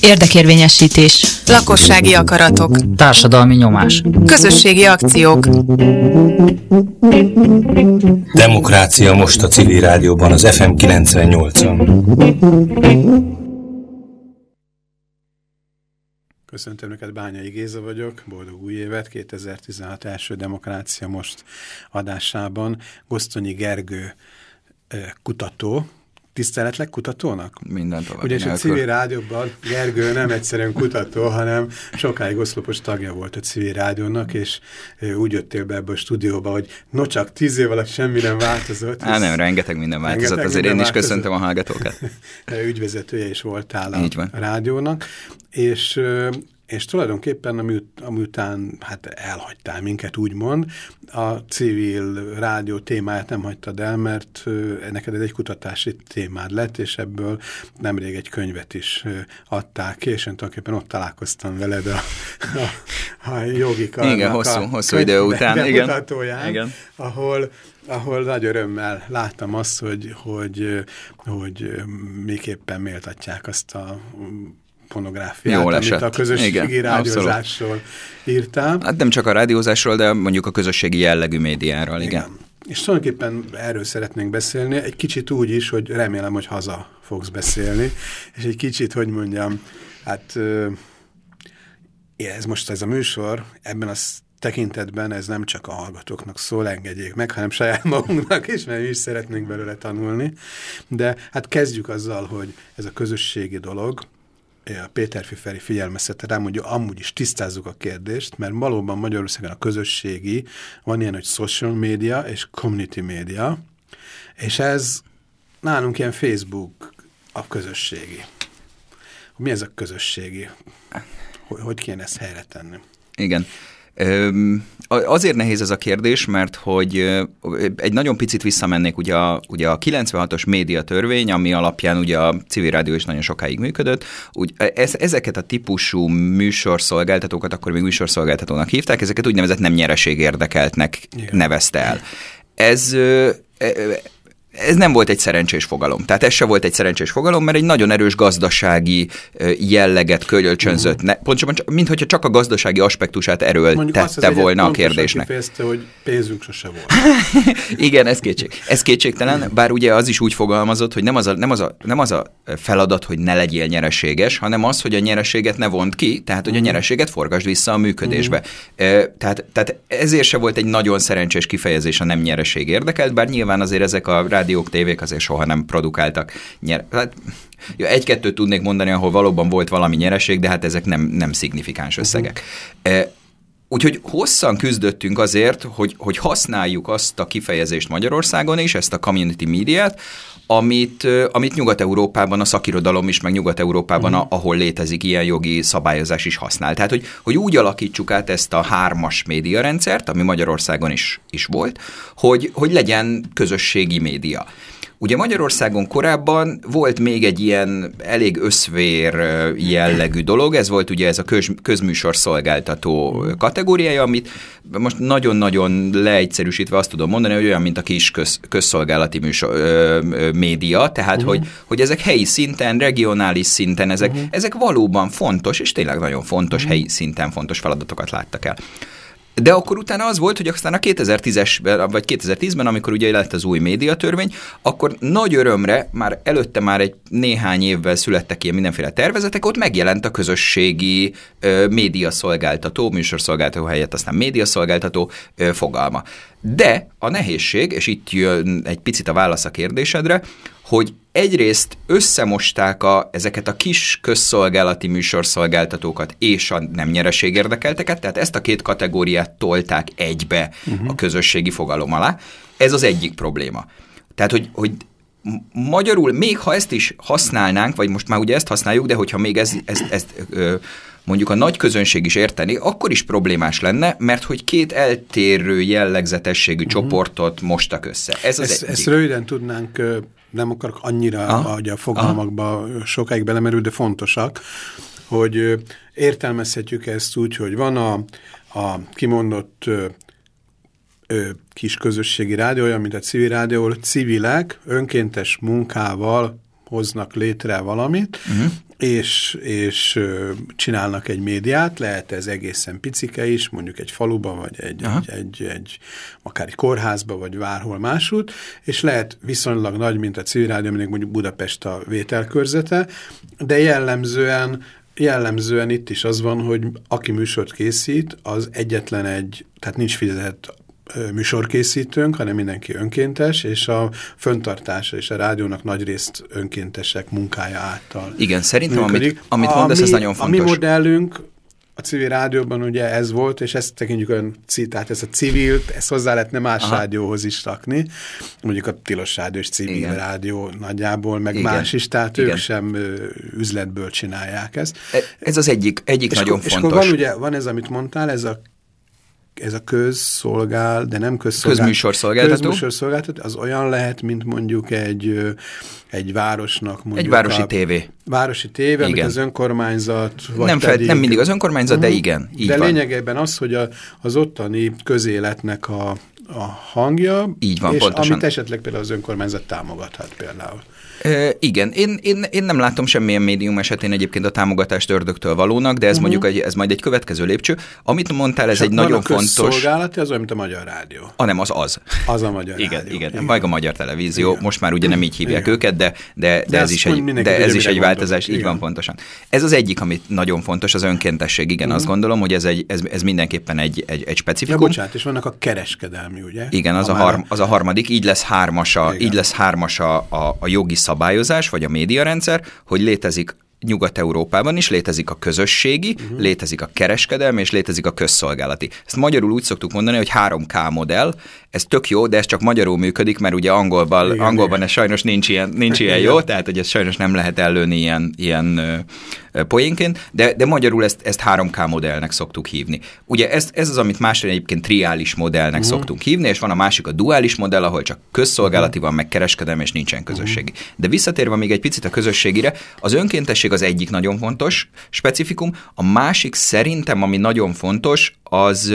Érdekérvényesítés. Lakossági akaratok. Társadalmi nyomás. Közösségi akciók. Demokrácia most a civil rádióban az FM 98-on. Köszöntöm Önöket, Bányai Géza vagyok, boldog új évet, 2016 első Demokrácia most adásában. Gosztonyi Gergő kutató, tiszteletlek kutatónak? Minden tovább. Ugye a civil rádióban Gergő nem egyszerűen kutató, hanem sokáig oszlopos tagja volt a civil rádiónak, és úgy jöttél be ebbe a stúdióba, hogy no csak tíz év alatt semmi nem változott. Á, nem, rengeteg minden változott, rengeteg azért minden én is változott. köszöntöm a hallgatókat. Ügyvezetője is voltál a rádiónak, és és tulajdonképpen amiut, amiután hát elhagytál minket, úgymond, a civil rádió témáját nem hagytad el, mert neked ez egy kutatási témád lett, és ebből nemrég egy könyvet is adták ki, és én tulajdonképpen ott találkoztam veled a, a, a jogi Igen, hosszú, hosszú idő után, igen. igen. ahol ahol nagy örömmel láttam azt, hogy, hogy, hogy miképpen méltatják azt a pornográfiát, Jól esett. amit a közösségi Igen, rádiózásról abszolút. írtál. Hát nem csak a rádiózásról, de mondjuk a közösségi jellegű médiáról, igen. igen. És tulajdonképpen erről szeretnénk beszélni, egy kicsit úgy is, hogy remélem, hogy haza fogsz beszélni, és egy kicsit, hogy mondjam, hát ez most ez a műsor, ebben az tekintetben ez nem csak a hallgatóknak szól, engedjék meg, hanem saját magunknak is, mert mi is szeretnénk belőle tanulni. De hát kezdjük azzal, hogy ez a közösségi dolog, Péter Fiferi figyelmeztette rám, hogy amúgy is tisztázzuk a kérdést, mert valóban Magyarországon a közösségi van ilyen, hogy social media és community media, és ez nálunk ilyen Facebook a közösségi. Mi ez a közösségi? Hogy, hogy kéne ezt helyre tenni? Igen. Azért nehéz ez a kérdés, mert hogy egy nagyon picit visszamennék ugye a, ugye a 96-os médiatörvény, ami alapján ugye a civil rádió is nagyon sokáig működött. Úgy, ez, ezeket a típusú műsorszolgáltatókat akkor még műsorszolgáltatónak hívták, ezeket úgynevezett nem nyereség érdekeltnek Igen. nevezte el. Ez ez nem volt egy szerencsés fogalom. Tehát ez se volt egy szerencsés fogalom, mert egy nagyon erős gazdasági jelleget kölcsönzött. Uh-huh. Ne, pontosabban, mint hogyha csak a gazdasági aspektusát erőltette volna a kérdésnek. Kifejezte, hogy pénzünk sose volt. Igen, ez kétség. Ez kétségtelen, bár ugye az is úgy fogalmazott, hogy nem az, a, nem, az a, nem az a feladat, hogy ne legyél nyereséges, hanem az, hogy a nyereséget ne vont ki, tehát hogy a mhm. nyereséget forgasd vissza a működésbe. Uh-huh. Tehát, tehát ezért se volt egy nagyon szerencsés kifejezés a nem nyereség érdekelt, bár nyilván azért ezek a rádió rádiók, tévék azért soha nem produkáltak. Nyer, hát, ja, egy-kettőt tudnék mondani, ahol valóban volt valami nyereség, de hát ezek nem, nem szignifikáns mhm. összegek. Uh-huh. Úgyhogy hosszan küzdöttünk azért, hogy, hogy használjuk azt a kifejezést Magyarországon is, ezt a community médiát, amit, amit Nyugat-Európában a szakirodalom is, meg Nyugat-Európában, uh-huh. ahol létezik ilyen jogi szabályozás is használ. Tehát, hogy, hogy úgy alakítsuk át ezt a hármas médiarendszert, ami Magyarországon is, is volt, hogy, hogy legyen közösségi média. Ugye Magyarországon korábban volt még egy ilyen elég összvér jellegű dolog, ez volt ugye ez a köz, közműsor szolgáltató kategóriája, amit most nagyon-nagyon leegyszerűsítve azt tudom mondani, hogy olyan, mint a kis köz, közszolgálati műsor, ö, ö, média, tehát uh-huh. hogy, hogy ezek helyi szinten, regionális szinten, ezek, uh-huh. ezek valóban fontos, és tényleg nagyon fontos, uh-huh. helyi szinten fontos feladatokat láttak el. De akkor utána az volt, hogy aztán a 2010-es, vagy 2010-ben, amikor ugye lett az új médiatörvény, akkor nagy örömre, már előtte már egy néhány évvel születtek ilyen mindenféle tervezetek, ott megjelent a közösségi ö, médiaszolgáltató, műsorszolgáltató helyett aztán médiaszolgáltató ö, fogalma. De a nehézség, és itt jön egy picit a válasz a kérdésedre, hogy egyrészt összemosták a, ezeket a kis közszolgálati műsorszolgáltatókat és a nem nyereség érdekelteket, tehát ezt a két kategóriát tolták egybe uh-huh. a közösségi fogalom alá. Ez az egyik probléma. Tehát, hogy, hogy magyarul, még ha ezt is használnánk, vagy most már ugye ezt használjuk, de hogyha még ez, ezt, ezt ö, mondjuk a nagy közönség is érteni, akkor is problémás lenne, mert hogy két eltérő jellegzetességű uh-huh. csoportot mostak össze. Ez az ezt, ezt röviden tudnánk nem akarok annyira Aha. a fogalmakba Aha. sokáig belemerül, de fontosak, hogy értelmezhetjük ezt úgy, hogy van a, a kimondott ö, ö, kis közösségi rádió, olyan, mint a civil rádió, civilek önkéntes munkával hoznak létre valamit, uh-huh. És, és csinálnak egy médiát, lehet ez egészen picike is, mondjuk egy faluba, vagy egy, egy, egy, egy, akár egy kórházba, vagy bárhol másút, és lehet viszonylag nagy, mint a civil rádió, mondjuk Budapest a vételkörzete, de jellemzően jellemzően itt is az van, hogy aki műsort készít, az egyetlen egy, tehát nincs fizetett műsorkészítőnk, hanem mindenki önkéntes, és a föntartása és a rádiónak nagy részt önkéntesek munkája által Igen, szerintem amit, amit mondasz, ez nagyon fontos. A mi modellünk a civil rádióban ugye ez volt, és ezt tekintjük olyan, tehát ez a civil, ezt hozzá lehetne más Aha. rádióhoz is rakni, mondjuk a tilos rádió és civil Igen. rádió nagyjából, meg Igen. más is, tehát Igen. ők sem üzletből csinálják ezt. E, ez az egyik, egyik és nagyon akkor, fontos. És akkor van ugye, van ez, amit mondtál, ez a ez a közszolgál, de nem közszolgál. Közműsorszolgáltató. Közműsorszolgáltató, az olyan lehet, mint mondjuk egy, egy városnak mondjuk. Egy városi a, tévé. Városi tévé, igen. amit az önkormányzat, vagy nem, pedig, nem mindig az önkormányzat, uh -huh. de mhm. igen. Így de van. lényegében az, hogy a, az ottani közéletnek a, a hangja, így van, és pontosan. amit esetleg például az önkormányzat támogathat például. E, igen, én, én, én nem látom semmilyen médium esetén egyébként a támogatást ördögtől valónak, de ez uh-huh. mondjuk egy, ez majd egy következő lépcső. Amit mondtál, ez És egy nagyon fontos... szolgálati, az olyan, mint a Magyar Rádió. A nem, az az. Az a Magyar igen, Rádió. Igen, igen, vagy a Magyar Televízió. Igen. Most már ugye nem így hívják igen. őket, de, de, de, de ez is egy, de ez is egy változás. Igen. Így van pontosan. Ez az egyik, amit nagyon fontos, az önkéntesség. Igen, uh-huh. azt gondolom, hogy ez, egy, ez, ez mindenképpen egy, egy, egy specifikum. Ja, bocsánat, és vannak a kereskedelmi, ugye? Igen, az a, a, har, az a harmadik. Így lesz hármas a, így lesz hármas a, a, a jogi szabályozás, vagy a médiarendszer, hogy létezik Nyugat-Európában is létezik a közösségi, uh-huh. létezik a kereskedelmi, és létezik a közszolgálati. Ezt magyarul úgy szoktuk mondani, hogy 3K modell, ez tök jó, de ez csak magyarul működik, mert ugye angolban, igen, angolban igen. ez sajnos nincs ilyen, nincs ilyen jó, tehát hogy ez sajnos nem lehet ellőni ilyen, ilyen poénként, de, de magyarul ezt, ezt 3K modellnek szoktuk hívni. Ugye ez, ez az, amit másra egyébként triális modellnek uh-huh. szoktunk hívni, és van a másik a duális modell, ahol csak közszolgálati van, meg kereskedelmi, és nincsen közösségi. Uh-huh. De visszatérve még egy picit a közösségire, az önkéntesség az egyik nagyon fontos specifikum, a másik szerintem, ami nagyon fontos, az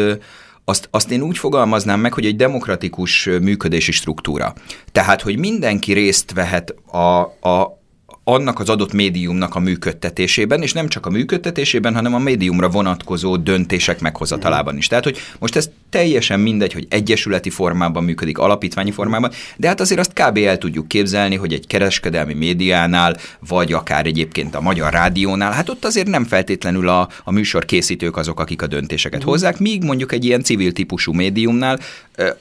azt, azt én úgy fogalmaznám meg, hogy egy demokratikus működési struktúra. Tehát, hogy mindenki részt vehet a, a, annak az adott médiumnak a működtetésében, és nem csak a működtetésében, hanem a médiumra vonatkozó döntések meghozatalában is. Tehát, hogy most ez teljesen mindegy, hogy egyesületi formában működik, alapítványi formában, de hát azért azt kb. el tudjuk képzelni, hogy egy kereskedelmi médiánál, vagy akár egyébként a Magyar Rádiónál, hát ott azért nem feltétlenül a, a műsor készítők azok, akik a döntéseket uh-huh. hozzák, míg mondjuk egy ilyen civil típusú médiumnál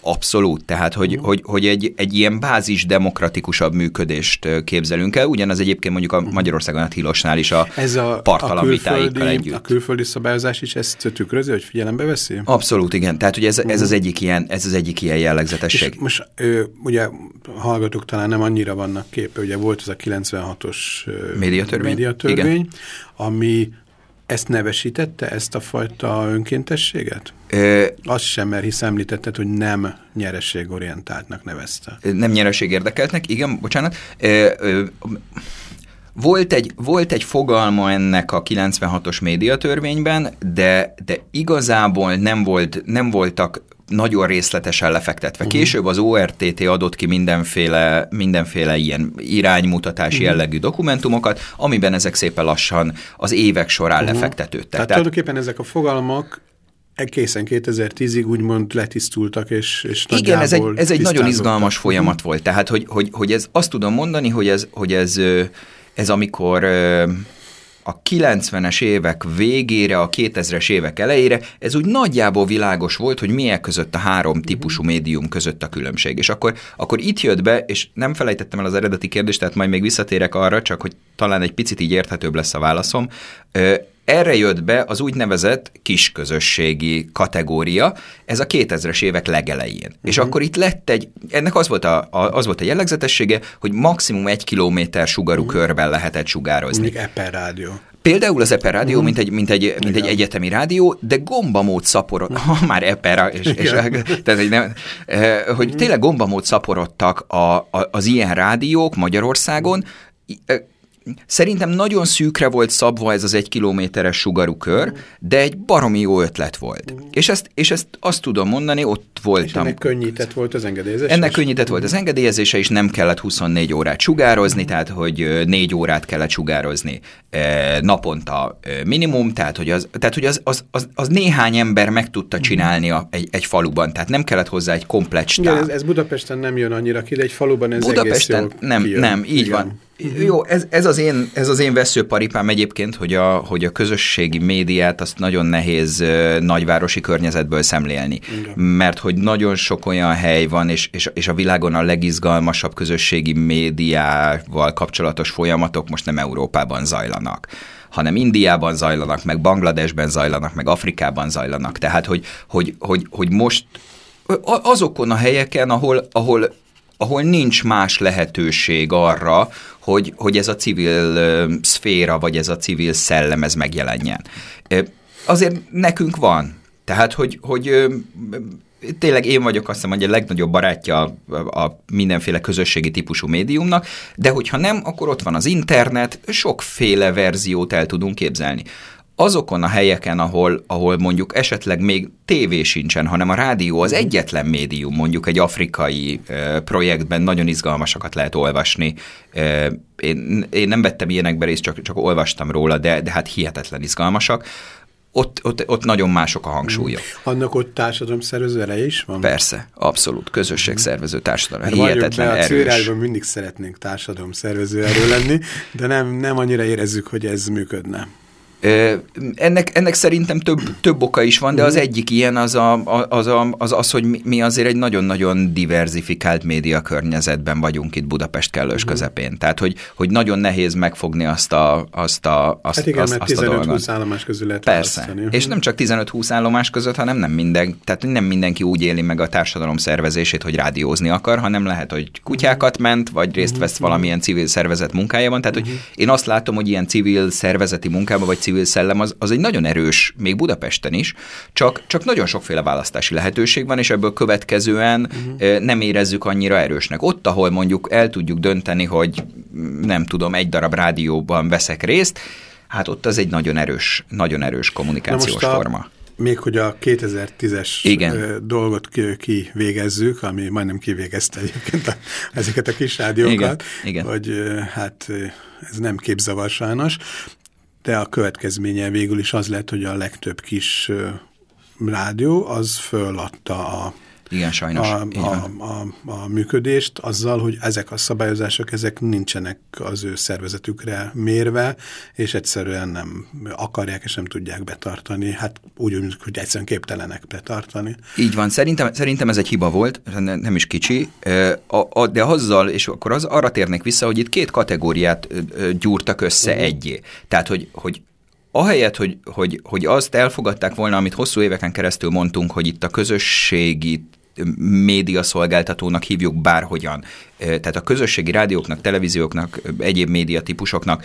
abszolút, tehát hogy, uh-huh. hogy, hogy egy, egy ilyen bázis demokratikusabb működést képzelünk el, ugyanaz egy egyébként mondjuk a mhm. Magyarországon a Tilosnál is a, Ez a partalan vitáikkal együtt. A külföldi szabályozás is ezt tükrözi, hogy figyelembe veszi? Abszolút, igen. Tehát, hogy ez, ez, az, mhm. egyik ilyen, ez az egyik ilyen jellegzetesség. És most ő, ugye hallgatók talán nem annyira vannak képe, ugye volt ez a 96-os médiatörvény, médiatörvény ami ezt nevesítette, ezt a fajta önkéntességet? Ö, Azt sem, mert hisz említetted, hogy nem nyerességorientáltnak nevezte. Nem nyereség érdekeltnek, igen, bocsánat. Ö, ö, volt egy, volt egy fogalma ennek a 96-os médiatörvényben, de, de igazából nem, volt, nem voltak nagyon részletesen lefektetve. Uh-huh. Később az ORTT adott ki mindenféle, mindenféle ilyen iránymutatási uh-huh. jellegű dokumentumokat, amiben ezek szépen lassan az évek során uh-huh. lefektetődtek. Tehát, Tehát tulajdonképpen ezek a fogalmak egészen 2010-ig úgymond letisztultak, és, és Igen, ez egy, ez egy nagyon izgalmas folyamat volt. Tehát, hogy, hogy, hogy ez, azt tudom mondani, hogy ez, hogy ez, ez amikor a 90-es évek végére, a 2000-es évek elejére, ez úgy nagyjából világos volt, hogy milyen között a három típusú médium között a különbség. És akkor, akkor itt jött be, és nem felejtettem el az eredeti kérdést, tehát majd még visszatérek arra, csak hogy talán egy picit így érthetőbb lesz a válaszom. Erre jött be az úgynevezett kisközösségi kategória, ez a 2000-es évek legelején. Uh-huh. És mhm. akkor itt lett egy, ennek az volt a, a, az volt a jellegzetessége, hogy maximum egy kilométer sugarú uh-huh. körben lehetett sugározni. Még Eper rádió. Például az Eper rádió, uh-huh. mint, egy, mint, egy, mint egy egyetemi rádió, de gombamód szaporod, ha már Eper, és, és, tehát, hogy, nem, eh, hogy uh-huh. tényleg gombamód szaporodtak a, a, az ilyen rádiók Magyarországon, szerintem nagyon szűkre volt szabva ez az egy kilométeres sugarú kör, de egy baromi jó ötlet volt. És ezt, és ezt azt tudom mondani, ott És voltam. ennek könnyített volt az engedélyezés? Ennek könnyített volt az engedélyezése, és nem kellett 24 órát sugározni, tehát hogy ö, négy órát kellett sugározni naponta minimum, tehát hogy az, tehát, hogy az, az, az, az néhány ember meg tudta csinálni a, egy, egy faluban, tehát nem kellett hozzá egy komplett Igen, stáb. ez, ez Budapesten nem jön annyira ki, de egy faluban ez Budapesten egész jól nem, kijön. nem, így Igen. van. Jó, ez, ez, az én, ez az én veszőparipám egyébként, hogy a, hogy a közösségi médiát azt nagyon nehéz nagyvárosi környezetből szemlélni. Igen. Mert hogy nagyon sok olyan hely van, és, és, és a világon a legizgalmasabb közösségi médiával kapcsolatos folyamatok most nem Európában zajlanak hanem Indiában zajlanak, meg Bangladesben zajlanak, meg Afrikában zajlanak. Tehát, hogy, hogy, hogy, hogy most azokon a helyeken, ahol, ahol ahol nincs más lehetőség arra, hogy, hogy ez a civil szféra, vagy ez a civil szellem, ez megjelenjen. Azért nekünk van. Tehát, hogy, hogy tényleg én vagyok azt hiszem, hogy a legnagyobb barátja a, a mindenféle közösségi típusú médiumnak, de hogyha nem, akkor ott van az internet, sokféle verziót el tudunk képzelni. Azokon a helyeken, ahol, ahol mondjuk esetleg még tévé sincsen, hanem a rádió az egyetlen médium, mondjuk egy afrikai ö, projektben nagyon izgalmasakat lehet olvasni. Ö, én, én nem vettem ilyenekbe részt, csak, csak olvastam róla, de, de hát hihetetlen izgalmasak. Ott, ott, ott nagyon mások a hangsúlyok. Annak ott társadalomszervező ereje is van? Persze, abszolút. Közösségszervező társadalom. Mert valljuk Hihetetlen be, a erős. civil mindig szeretnénk társadalomszervező erő lenni, de nem, nem annyira érezzük, hogy ez működne. Ennek, ennek szerintem több, több oka is van, de az egyik ilyen az, a, az, a, az, az, hogy mi- azért egy nagyon-nagyon diversifikált média környezetben vagyunk itt Budapest kellős közepén. Tehát, hogy, hogy nagyon nehéz megfogni azt a, azt a, azt, Hát igen, azt, mert azt a dolgot. 15-20 állomás közül lehet Persze. választani. És nem csak 15-20 állomás között, hanem nem minden, tehát nem mindenki úgy éli meg a társadalom szervezését, hogy rádiózni akar, hanem lehet, hogy kutyákat ment, vagy részt vesz valamilyen civil szervezet munkájában. Tehát, hogy én azt látom, hogy ilyen civil szervezeti munkában, vagy civil szellem az, az egy nagyon erős, még Budapesten is, csak, csak nagyon sokféle választási lehetőség van, és ebből következően ö, nem érezzük annyira erősnek. Ott, ahol mondjuk el tudjuk dönteni, hogy nem tudom, egy darab rádióban veszek részt, hát ott az egy nagyon erős, nagyon erős kommunikációs a, forma. Még hogy a 2010-es Igen. ö, dolgot ki- kivégezzük, ami majdnem kivégezte egyébként a, ezeket a kis rádiókat, Igen, igen. hogy ö, hát ez nem képzavar sajnos, de a következménye végül is az lett, hogy a legtöbb kis rádió az föladta a Igen, sajnos. a, a, a, a működést azzal, hogy ezek a szabályozások, ezek nincsenek az ő szervezetükre mérve, és egyszerűen nem akarják és nem tudják betartani. Hát úgy, hogy egyszerűen képtelenek betartani. Így van, szerintem, szerintem ez egy hiba volt, ne- nem is kicsi, de azzal, és akkor az, arra térnék vissza, hogy itt két kategóriát gyúrtak össze uh-huh. egyé. Tehát, hogy, hogy ahelyett, hogy, hogy, hogy azt elfogadták volna, amit hosszú éveken keresztül mondtunk, hogy itt a közösségi médiaszolgáltatónak hívjuk bárhogyan. Tehát a közösségi rádióknak, televízióknak, egyéb médiatípusoknak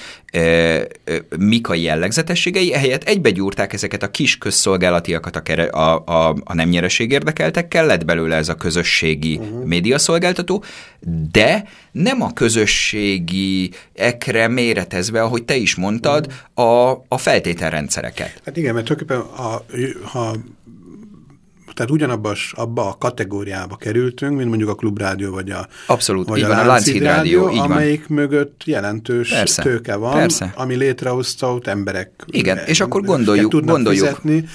mik a jellegzetességei, ehelyett egybegyúrták ezeket a kis közszolgálatiakat a, kere, a, a, a nem nyereség érdekeltekkel, lett belőle ez a közösségi uh-huh. médiaszolgáltató, de nem a közösségi ekre méretezve, ahogy te is mondtad, a, a feltételrendszereket. Hát igen, mert tulajdonképpen a, ha tehát ugyanabba abba a kategóriába kerültünk, mint mondjuk a klubrádió, vagy a, Abszolút, vagy így van, a Lánchíd Rádió, így van. amelyik mögött jelentős Persze, tőke van, persze. ami létrehozta ott emberek. Igen, és akkor gondoljuk- tudnak gondoljuk. Fizetni,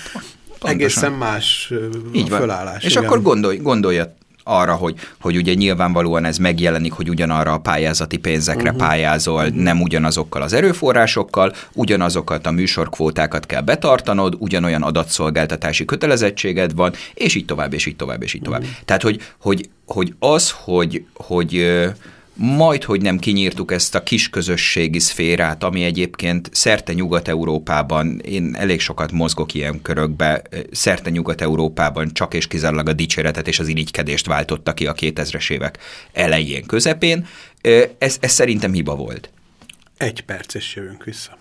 egészen más Így van. fölállás. És igen. akkor gondolj, gondolja arra, hogy, hogy ugye nyilvánvalóan ez megjelenik, hogy ugyanarra a pályázati pénzekre uh-huh. pályázol, uh-huh. nem ugyanazokkal az erőforrásokkal, ugyanazokat a műsorkvótákat kell betartanod, ugyanolyan adatszolgáltatási kötelezettséged van, és így tovább, és így tovább, és így tovább. Uh-huh. Tehát, hogy, hogy, hogy az, hogy, hogy ö, majd, hogy nem kinyírtuk ezt a kis közösségi szférát, ami egyébként szerte Nyugat-Európában, én elég sokat mozgok ilyen körökbe, szerte Nyugat-Európában csak és kizárólag a dicséretet és az irigykedést váltotta ki a 2000-es évek elején, közepén. Ez, ez szerintem hiba volt. Egy perc, és jövünk vissza.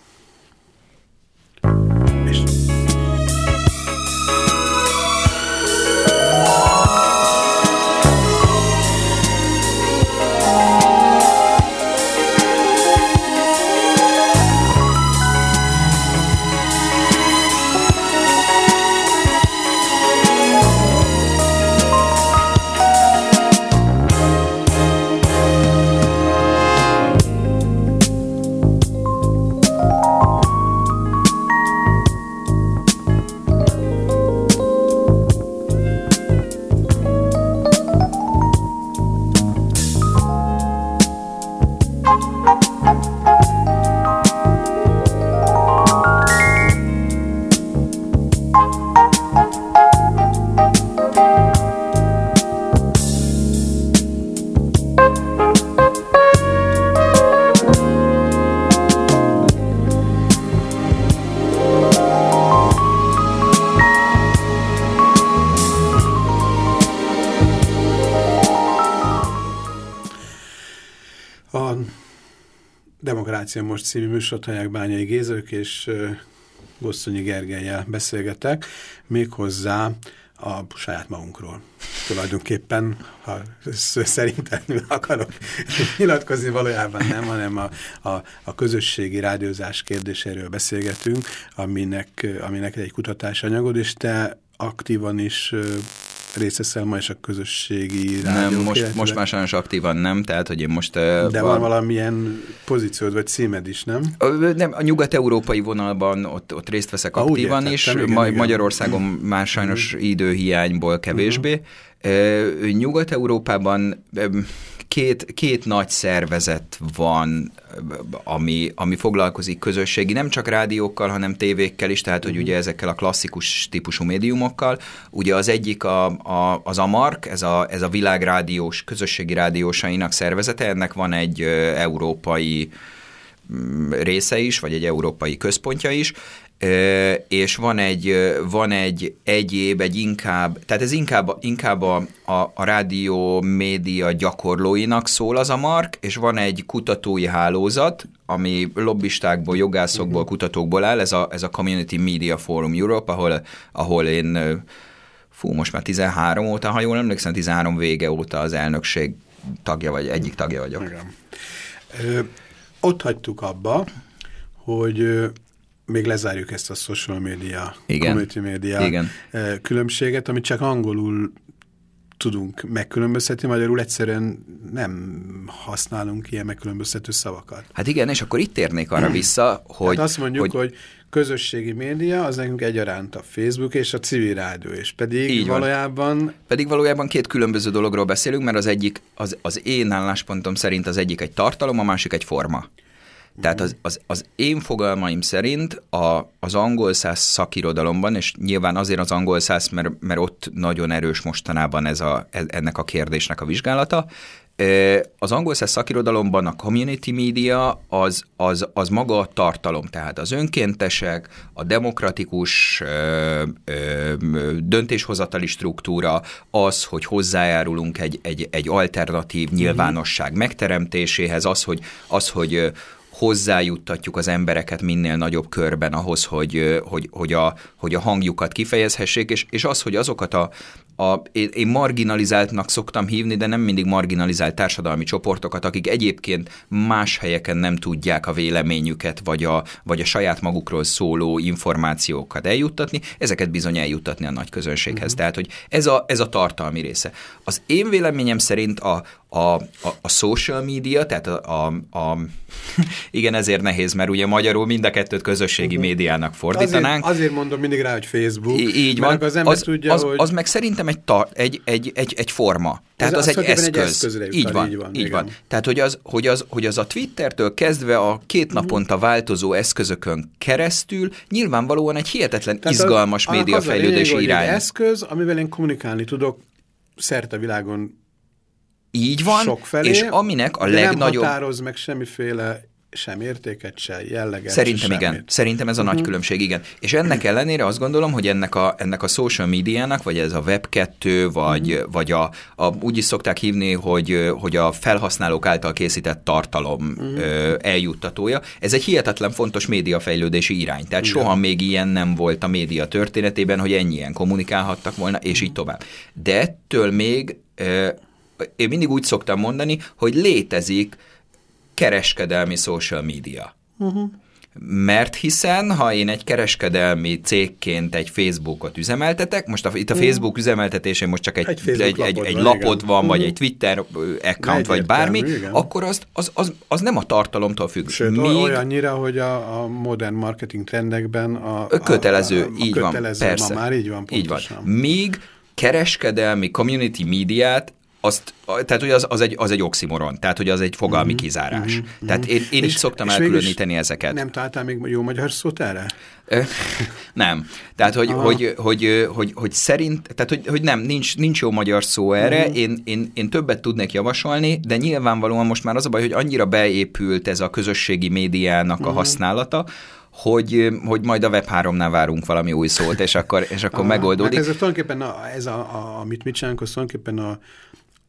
És Demokrácia Most című műsort hallják Bányai Gézők és Gosszonyi Gergelyel beszélgetek, méghozzá a saját magunkról. Tulajdonképpen, ha szerintetlenül akarok nyilatkozni, valójában nem, hanem a, a, a közösségi rádiózás kérdéséről beszélgetünk, aminek, aminek egy kutatásanyagod, és te aktívan is részt veszel ma is a közösségi Nem, most, most már sajnos aktívan nem, tehát hogy én most... De van, van valamilyen pozíciód vagy címed is, nem? Nem, a nyugat-európai vonalban ott, ott részt veszek ah, aktívan is, igen, ma igen. Magyarországon már sajnos mhm. időhiányból kevésbé. Uh-huh. Nyugat-Európában két, két nagy szervezet van, ami, ami foglalkozik közösségi, nem csak rádiókkal, hanem tévékkel is, tehát hogy uh-huh. ugye ezekkel a klasszikus típusú médiumokkal. Ugye az egyik a, a, az AMARK, ez a, ez a világrádiós, közösségi rádiósainak szervezete, ennek van egy európai mm, része is, vagy egy európai központja is és van egy, van egy egyéb, egy inkább, tehát ez inkább, inkább a, a, a rádió média gyakorlóinak szól az a mark, és van egy kutatói hálózat, ami lobbistákból, jogászokból, uh-huh. kutatókból áll, ez a, ez a Community Media Forum Europe, ahol, ahol én, fú, most már 13 óta, ha jól emlékszem, 13 vége óta az elnökség tagja vagy, egyik tagja vagyok. Igen. Ö, ott hagytuk abba, hogy még lezárjuk ezt a social media, Igen. community media Igen. Eh, különbséget, amit csak angolul tudunk megkülönböztetni, magyarul egyszerűen nem használunk ilyen megkülönböztető szavakat. Hát igen, és akkor itt térnék arra vissza, hogy... Hát azt mondjuk, hogy, hogy közösségi média, az nekünk egyaránt a Facebook és a civil rádió, és pedig Így valójában... Van. Pedig valójában két különböző dologról beszélünk, mert az egyik, az, az én álláspontom szerint az egyik egy tartalom, a másik egy forma. Tehát az, az, az én fogalmaim szerint a, az angol száz szakirodalomban, és nyilván azért az angol száz, mert, mert ott nagyon erős mostanában ez a, ennek a kérdésnek a vizsgálata, az angol száz szakirodalomban a community media az, az, az maga a tartalom, tehát az önkéntesek, a demokratikus ö, ö, döntéshozatali struktúra, az, hogy hozzájárulunk egy, egy, egy alternatív nyilvánosság megteremtéséhez, az, hogy, az, hogy hozzájuttatjuk az embereket minél nagyobb körben ahhoz, hogy, hogy, hogy, a, hogy a hangjukat kifejezhessék, és, és az, hogy azokat a, a, én marginalizáltnak szoktam hívni, de nem mindig marginalizált társadalmi csoportokat, akik egyébként más helyeken nem tudják a véleményüket, vagy a, vagy a saját magukról szóló információkat eljuttatni, ezeket bizony eljuttatni a nagy közönséghez. Uh-huh. Tehát, hogy ez a, ez a tartalmi része. Az én véleményem szerint a, a, a, a social media, tehát a, a, a igen, ezért nehéz, mert ugye magyarul mind a kettőt közösségi uh-huh. médiának fordítanánk. Azért, azért mondom mindig rá, hogy Facebook. I- így van. Az, ember az, tudja, az, hogy... az meg szerintem egy, ta, egy, egy, egy, egy forma. Tehát az, az, egy eszköz. Egy így van, így van. Így van. Tehát, hogy az, hogy, az, hogy az a Twittertől kezdve a két mhm. naponta változó eszközökön keresztül nyilvánvalóan egy hihetetlen Tehát izgalmas a, médiafejlődési irány. Egy eszköz, amivel én kommunikálni tudok szerte világon így van, Sokfelé, és aminek a legnagyobb... nem határoz meg semmiféle sem értéket, se jelleget, Szerintem se igen. Szerintem ez a uh-huh. nagy mhm. különbség, igen. És ennek ellenére azt gondolom, hogy ennek a, ennek a social médiának, vagy ez a Web2, vagy, uh-huh. vagy a, a, úgy is szokták hívni, hogy, hogy a felhasználók által készített tartalom uh-huh. eljuttatója, ez egy hihetetlen fontos médiafejlődési irány. Tehát igen. soha még ilyen nem volt a média történetében, hogy ennyien kommunikálhattak volna, és így tovább. De ettől még én mindig úgy szoktam mondani, hogy létezik kereskedelmi social media. Uh-huh. Mert hiszen, ha én egy kereskedelmi cégként egy Facebookot üzemeltetek, most a, itt a Facebook üzemeltetésén most csak egy, egy, egy, lapod egy, egy lapod van, vagy uh-huh. egy Twitter account, vagy bármi, igen. akkor azt, az, az, az nem a tartalomtól függ. Sőt, Míg... olyannyira, hogy a, a modern marketing trendekben a, kötelező, a, a, a így kötelező, van, persze. Ma már így van, pontosan. Így van. Míg kereskedelmi community médiát azt, tehát hogy az, az, egy, az egy oximoron, tehát hogy az egy fogalmi mm-hmm. kizárás. Mm-hmm. Tehát én, én és, így szoktam és elkülöníteni ezeket. Nem találtál még jó magyar szót erre? nem. Tehát, hogy, hogy, hogy, hogy, hogy szerint, tehát, hogy, hogy nem, nincs, nincs jó magyar szó erre, mm. én, én, én többet tudnék javasolni, de nyilvánvalóan most már az a baj, hogy annyira beépült ez a közösségi médiának mm. a használata, hogy, hogy majd a Web3-nál várunk valami új szót, és akkor, és akkor megoldódik. Hát ez a, tulajdonképpen a, ez a, a, amit mit csinálunk, az tulajdonképpen a,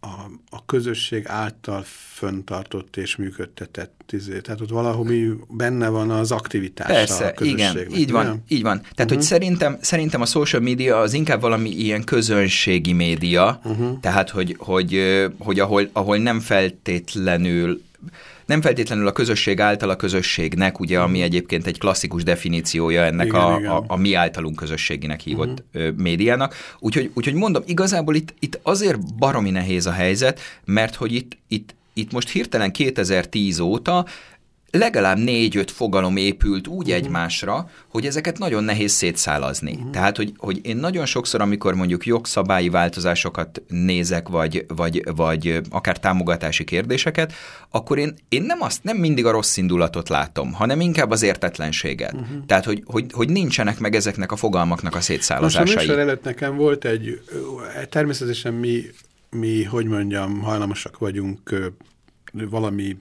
a, a közösség által föntartott és működtetett, izé. tehát ott valahol benne van az aktivitás Persze, a igen, így van, nem? így van. Tehát, uh-huh. Mhm. hogy szerintem, szerintem a social media az inkább valami ilyen közönségi média, uh-huh. tehát, hogy, hogy, hogy ahol, ahol nem feltétlenül nem feltétlenül a közösség által a közösségnek, ugye, ami egyébként egy klasszikus definíciója ennek Igen, a, igen. a, a mi általunk közösséginek hívott uh-huh. médiának. Úgyhogy, úgyhogy mondom, igazából itt, itt azért baromi nehéz a helyzet, mert hogy itt, itt, itt most hirtelen 2010 óta legalább négy-öt fogalom épült úgy uh-huh. egymásra, hogy ezeket nagyon nehéz szétszálazni. Uh-huh. Tehát, hogy, hogy én nagyon sokszor, amikor mondjuk jogszabályi változásokat nézek, vagy, vagy, vagy akár támogatási kérdéseket, akkor én, én nem azt, nem mindig a rossz indulatot látom, hanem inkább az értetlenséget. Uh-huh. Tehát, hogy, hogy, hogy nincsenek meg ezeknek a fogalmaknak a Most a szétszálazásai. műsor előtt nekem volt egy, természetesen mi, mi, hogy mondjam, hajlamosak vagyunk valami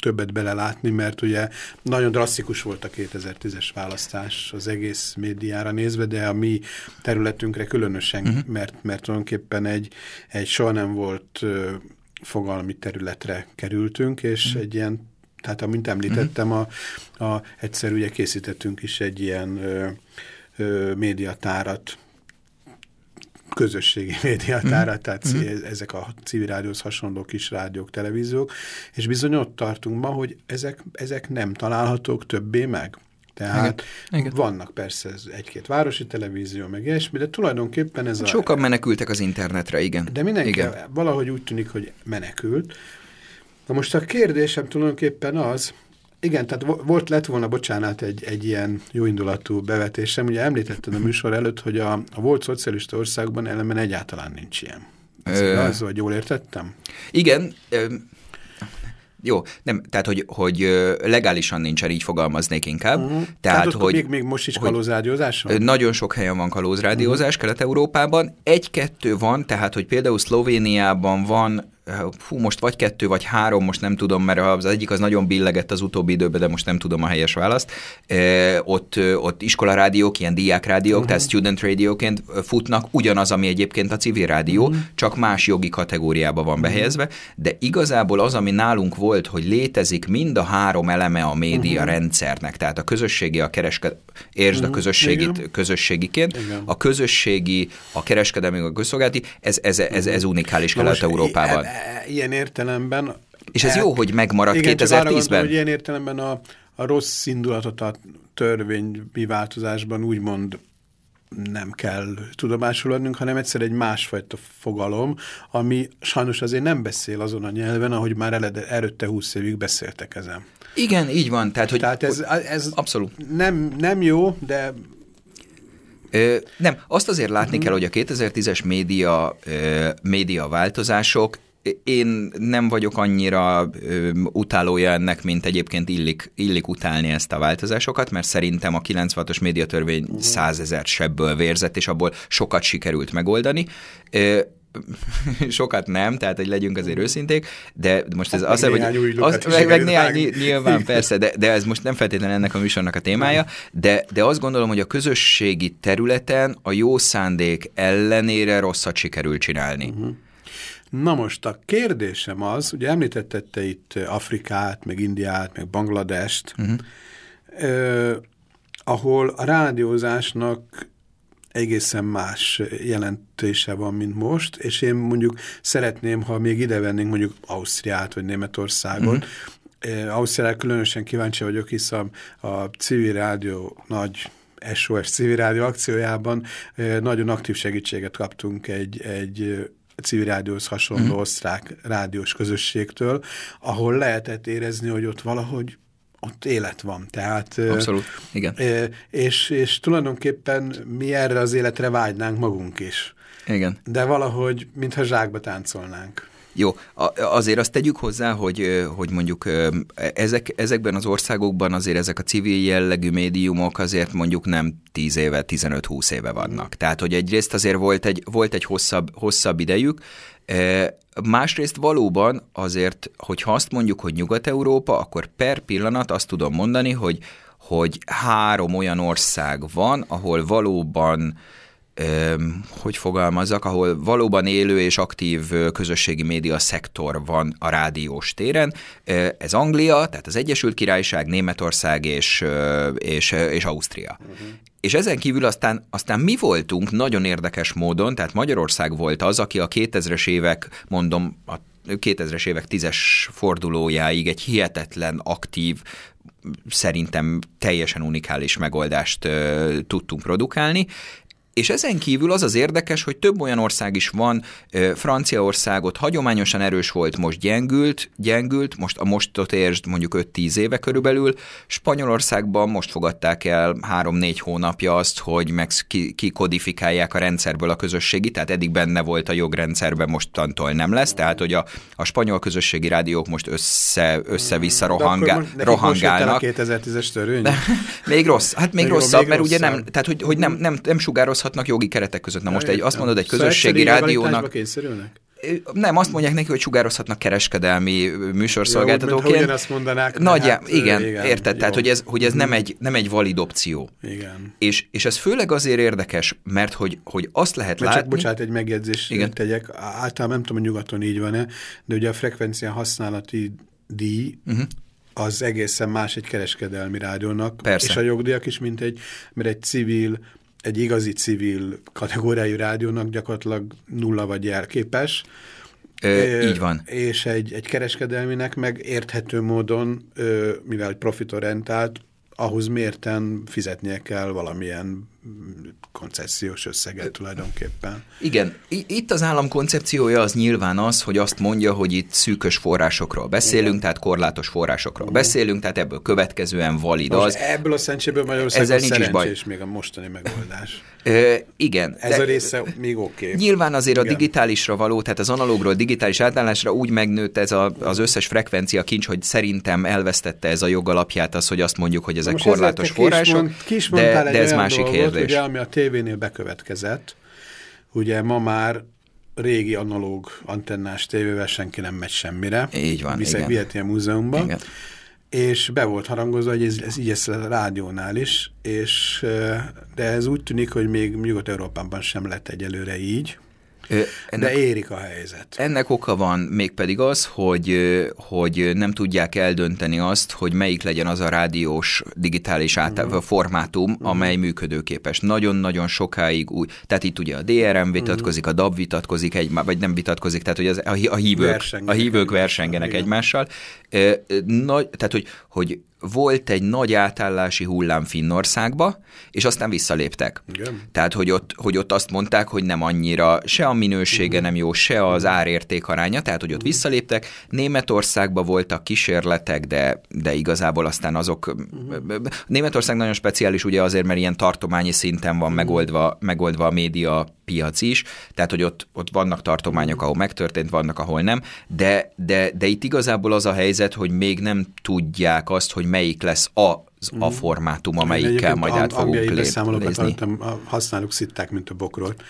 többet belelátni, mert ugye nagyon drasztikus volt a 2010-es választás az egész médiára nézve, de a mi területünkre különösen, uh-huh. mert, mert tulajdonképpen egy, egy soha nem volt ö, fogalmi területre kerültünk, és uh-huh. egy ilyen, tehát amint említettem, a, a, egyszer ugye készítettünk is egy ilyen ö, ö, médiatárat, közösségi médiatára, mm. tehát mm. ezek a civil rádióhoz hasonló kis rádiók, televíziók, és bizony ott tartunk ma, hogy ezek, ezek nem találhatók többé meg. Tehát Igen. Igen. vannak persze egy-két városi televízió, meg ilyesmi, de tulajdonképpen ez a... Sokan menekültek az internetre, igen. De mindenki igen. valahogy úgy tűnik, hogy menekült. Na most a kérdésem tulajdonképpen az, igen, tehát vo- volt, lett volna, bocsánat, egy, egy ilyen jóindulatú bevetésem. Ugye említetted a műsor előtt, hogy a, a volt szocialista országban ellenben egyáltalán nincs ilyen. Ez Ö- igaz, vagy jól értettem? Igen, ö, jó, nem, tehát hogy, hogy legálisan nincsen, így fogalmaznék inkább. Uh-huh. Tehát, Tehát ott hogy még, még most is hogy- kalózrádiózás van? Nagyon sok helyen van kalózrádiózás uh-huh. Kelet-Európában. Egy-kettő van, tehát hogy például Szlovéniában van, fú, most vagy kettő, vagy három, most nem tudom, mert az egyik az nagyon billegett az utóbbi időben, de most nem tudom a helyes választ. E, ott, ott iskolarádiók, ilyen diákrádiók, uh-huh. tehát student rádióként futnak, ugyanaz, ami egyébként a civil rádió, uh-huh. csak más jogi kategóriába van behelyezve, de igazából az, ami nálunk volt, hogy létezik mind a három eleme a média uh-huh. rendszernek, tehát a közösségi, a kereskedelmi, értsd uh-huh. a közösségit Igen. közösségiként, Igen. a közösségi, a kereskedelmi, a közszolgálati, ez, ez, ez, ez unikális Na most Kelet-Európában. Ilyen értelemben... És ez jó, hogy megmaradt Igen, csak arra gondolom, 2010-ben. hogy ilyen értelemben a, a rossz indulatot a törvényi változásban úgymond nem kell tudomásul vennünk, hanem egyszer egy másfajta fogalom, ami sajnos azért nem beszél azon a nyelven, ahogy már elede, előtte 20 évig beszéltek ezen. Igen, így van. Tehát, hogy, Tehát ez, ez Abszolút. Nem, nem jó, de Ö, nem, azt azért látni kell, hogy a 2010-es média, ö, média változások, én nem vagyok annyira ö, utálója ennek, mint egyébként illik, illik utálni ezt a változásokat, mert szerintem a 96-os médiatörvény százezer sebből vérzett, és abból sokat sikerült megoldani. Ö, sokat nem, tehát hogy legyünk azért őszinték, de most ez Hát azt új hogy is meg, meg néhány nyilván persze, de, de ez most nem feltétlenül ennek a műsornak a témája, de, de azt gondolom, hogy a közösségi területen a jó szándék ellenére rosszat sikerült csinálni. Uh-huh. Na most a kérdésem az, ugye említetted te itt Afrikát, meg Indiát, meg Bangladest, uh-huh. eh, ahol a rádiózásnak egészen más jelentése van, mint most, és én mondjuk szeretném, ha még ide vennénk mondjuk Ausztriát, vagy Németországot, uh-huh. Ausztriára különösen kíváncsi vagyok, hisz a, civil rádió nagy SOS civil rádió akciójában nagyon aktív segítséget kaptunk egy, egy civil rádióhoz hasonló uh-huh. osztrák rádiós közösségtől, ahol lehetett érezni, hogy ott valahogy ott élet van. Tehát, eh, Abszolút, igen. És, és tulajdonképpen mi erre az életre vágynánk magunk is. Igen. De valahogy, mintha zsákba táncolnánk. Jó, azért azt tegyük hozzá, hogy, hogy mondjuk ezek, ezekben az országokban azért ezek a civil jellegű médiumok azért mondjuk nem 10 éve, 15-20 éve vannak. Tehát, hogy egyrészt azért volt egy, volt egy hosszabb, hosszabb idejük, Másrészt valóban azért, hogyha azt mondjuk, hogy Nyugat-Európa, akkor per pillanat azt tudom mondani, hogy, hogy három olyan ország van, ahol valóban hogy fogalmazzak, ahol valóban élő és aktív közösségi média szektor van a rádiós téren. Ez Anglia, tehát az Egyesült Királyság, Németország és, és, és Ausztria. Uh-huh. És ezen kívül aztán, aztán mi voltunk nagyon érdekes módon, tehát Magyarország volt az, aki a 2000-es évek, mondom, a 2000-es évek tízes fordulójáig egy hihetetlen, aktív, szerintem teljesen unikális megoldást ö, tudtunk produkálni, és ezen kívül az az érdekes, hogy több olyan ország is van, Franciaországot hagyományosan erős volt, most gyengült, gyengült, most a mostot értsd mondjuk 5-10 éve körülbelül. Spanyolországban most fogadták el 3-4 hónapja azt, hogy meg kikodifikálják a rendszerből a közösségi, tehát eddig benne volt a jogrendszerben, mostantól nem lesz, tehát hogy a, a spanyol közösségi rádiók most össze, össze-vissza rohangál, rohangálnak. a 2010-es törvény? még rossz, hát még, még rosszabb, még mert rosszabb. ugye nem, tehát hogy, hogy nem, nem, nem sugározhat dolgozhatnak jogi keretek között. Na most egy, azt mondod egy szóval közösségi szóval rádiónak... Nem, azt mondják neki, hogy sugározhatnak kereskedelmi műsorszolgáltatóként. Ja, azt mondanák. Nagy, hát, igen, igen, érted? Jó. Tehát, hogy ez, hogy ez nem, egy, nem egy valid opció. Igen. És, és ez főleg azért érdekes, mert hogy, hogy azt lehet mert látni... Csak bocsánat, egy megjegyzés igen. tegyek. Általában nem tudom, hogy nyugaton így van-e, de ugye a frekvencia használati díj, uh-huh az egészen más egy kereskedelmi rádiónak, Persze. és a jogdíjak is, mint egy, mert egy civil egy igazi civil kategóriájú rádiónak gyakorlatilag nulla vagy jelképes. Ö, így van. És egy, egy kereskedelminek meg érthető módon, mivel profitorientált, ahhoz mérten fizetnie kell valamilyen koncesziós összeget tulajdonképpen. Igen, itt az állam koncepciója az nyilván az, hogy azt mondja, hogy itt szűkös forrásokról beszélünk, Igen. tehát korlátos forrásokról Igen. beszélünk, tehát ebből következően valid Most az. Ebből a szemcséből Magyarországon Ezzel nincs is baj. még a mostani megoldás. Ö, igen. Ez a része még oké. Okay. Nyilván azért igen. a digitálisra való, tehát az analógról digitális átállásra úgy megnőtt ez a, az összes frekvencia kincs, hogy szerintem elvesztette ez a jogalapját az, hogy azt mondjuk, hogy ezek Most korlátos források, mond, de, de ez másik dolgot, kérdés. Ugye, ami a tévénél bekövetkezett, ugye ma már régi analóg antennás tévével senki nem megy semmire. Így van, Viszont igen. Viheti a múzeumban. Igen és be volt harangozva, hogy ez, ez így lesz a rádiónál is, és, de ez úgy tűnik, hogy még Nyugat-Európában sem lett egyelőre így. Ennek, De érik a helyzet. Ennek oka van mégpedig az, hogy, hogy nem tudják eldönteni azt, hogy melyik legyen az a rádiós digitális át, uh-huh. formátum, uh-huh. amely működőképes. Nagyon-nagyon sokáig új, tehát itt ugye a DRM vitatkozik, uh-huh. a DAB vitatkozik, egy, vagy nem vitatkozik, tehát hogy az, a, a hívők, a hívők versengenek egymással. Nagy, tehát, hogy, hogy volt egy nagy átállási hullám Finnországba, és aztán visszaléptek. Igen. Tehát, hogy ott, hogy ott azt mondták, hogy nem annyira, se a minősége nem jó, se az árérték aránya, tehát, hogy ott visszaléptek. Németországban voltak kísérletek, de, de igazából aztán azok... Németország nagyon speciális ugye azért, mert ilyen tartományi szinten van megoldva, megoldva a média piac is, tehát, hogy ott, ott vannak tartományok, ahol megtörtént, vannak, ahol nem, de, de, de itt igazából az a helyzet, hogy még nem tudják azt, hogy melyik lesz a az a mhm. formátum, amelyikkel majd át fogunk nézni. használjuk szitták, mint a bokrot.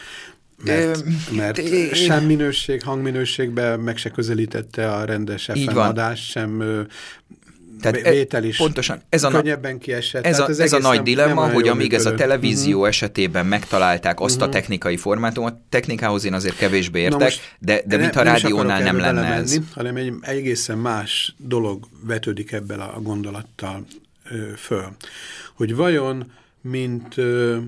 Mert, mert sem minőség, hangminőségben meg se közelítette a rendes FM adást, sem tehát vétel is pontosan, ez a, könnyebben kiesett. Ez a, ez a nagy dilemma, hogy amíg ez a televízió uh-huh. esetében megtalálták azt uh-huh. a mhm. technikai formátumot, technikához én azért kevésbé értek, most, de, de mit a rádiónál nem lenne menni, ez? Hanem egy egészen más dolog vetődik ebben a gondolattal ö, föl. Hogy vajon, mint, ö,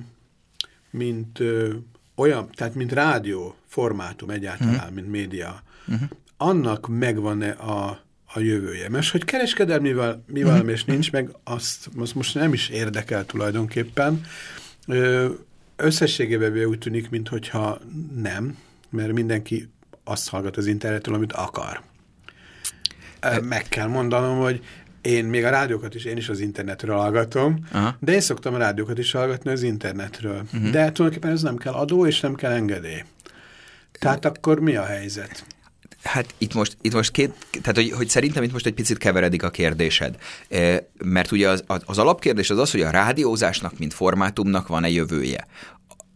mint ö, olyan, tehát mint rádió formátum egyáltalán, uh-huh. mint média, uh-huh. annak megvan-e a a jövője. Mert hogy kereskedelmivel mi valami mhm. és nincs, meg azt, azt most nem is érdekel tulajdonképpen. Összességében úgy tűnik, mintha nem, mert mindenki azt hallgat az internetről, amit akar. Meg kell mondanom, hogy én még a rádiókat is, én is az internetről hallgatom, Aha. de én szoktam a rádiókat is hallgatni az internetről. Uh mhm. -huh. De tulajdonképpen ez nem kell adó, és nem kell engedély. Tehát akkor mi a helyzet? Hát itt most, itt most két, tehát hogy, hogy szerintem itt most egy picit keveredik a kérdésed. Mert ugye az, az alapkérdés az az, hogy a rádiózásnak, mint formátumnak van-e jövője.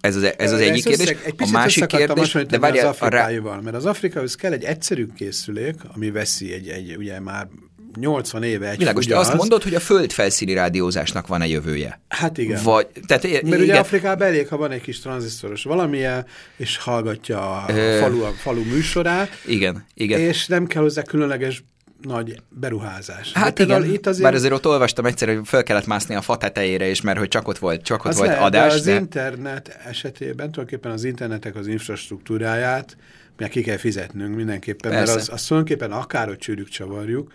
Ez az, ez az egyik kérdés. Összeg, egy a másik kérdés, de várjál, az afrikáival, rá... mert az afrikához kell egy egyszerű készülék, ami veszi egy, egy ugye már 80 éve egy Világos, te azt mondod, hogy a földfelszíni rádiózásnak van-e jövője? Hát igen. Vagy, tehát, Mert igen, ugye Afrikában elég, ha van egy kis tranzisztoros valamilyen, és hallgatja a Ö. falu, a falu műsorát, igen, igen. és nem kell hozzá különleges nagy beruházás. Hát igen, itt azért, bár azért ott olvastam egyszer, hogy föl kellett mászni a fa tetejére is, mert hogy csak ott volt, csak ott az volt lehet, adás. de az de... internet esetében tulajdonképpen az internetek az infrastruktúráját, mert ki kell fizetnünk mindenképpen, Persze. mert az, az tulajdonképpen akárhogy csűrjük, csavarjuk,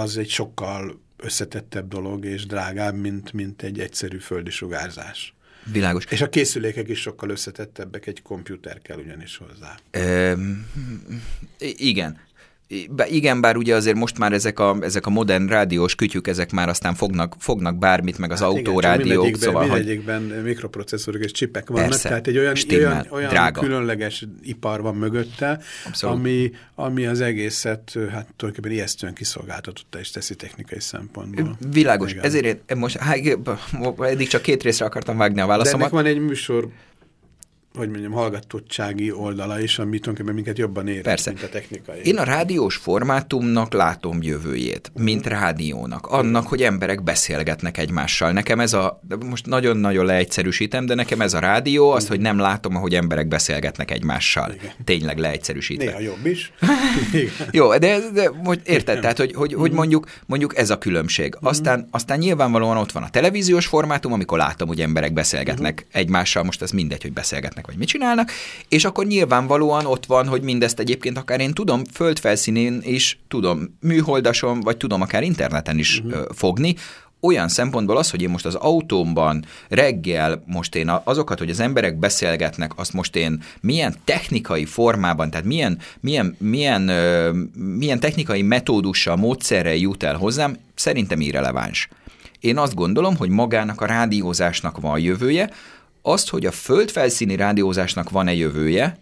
az egy sokkal összetettebb dolog és drágább, mint, mint egy egyszerű földi sugárzás. Világos. És a készülékek is sokkal összetettebbek, egy komputer kell ugyanis hozzá. I- igen. Igen, bár ugye azért most már ezek a, ezek a modern rádiós kütyük, ezek már aztán fognak, fognak bármit, meg az hát Igen, autórádiók, mindegyikben, szóval, hogy mindegyikben mikroprocesszorok és csipek vannak, Persze, tehát egy olyan, stimmel, olyan, olyan drága. különleges ipar van mögötte, Abszolút. ami, ami az egészet hát tulajdonképpen ijesztően kiszolgáltatotta és teszi technikai szempontból. világos. Igen. Ezért most, hát, eddig csak két részre akartam vágni a De ennek válaszomat. van egy műsor, hogy mondjam, hallgatottsági oldala is, ami tulajdonképpen minket jobban ér, Persze. mint a technikai. Én a rádiós formátumnak látom jövőjét, mint rádiónak. Annak, hogy emberek beszélgetnek egymással. Nekem ez a, most nagyon-nagyon leegyszerűsítem, de nekem ez a rádió, az, hogy nem látom, ahogy emberek beszélgetnek egymással. Igen. Tényleg leegyszerűsítve. Néha jobb is. Igen. Jó, de, de hogy érted, tehát, hogy, hogy, Mhm. hogy mondjuk, mondjuk ez a különbség. Aztán, aztán nyilvánvalóan ott van a televíziós formátum, amikor látom, hogy emberek beszélgetnek Mhm. egymással, most ez mindegy, hogy beszélgetnek, vagy mit csinálnak, és akkor nyilvánvalóan ott van, hogy mindezt egyébként akár én tudom földfelszínén is, tudom műholdason, vagy tudom akár interneten is ö, fogni, olyan szempontból az, hogy én most az autómban reggel most én a- azokat, hogy az emberek beszélgetnek, azt most én milyen technikai formában, tehát milyen, milyen, milyen, ö, milyen technikai metódussal, módszerrel jut el hozzám, szerintem irreleváns. Én azt gondolom, hogy magának a rádiózásnak van jövője, azt, hogy a földfelszíni rádiózásnak van-e jövője,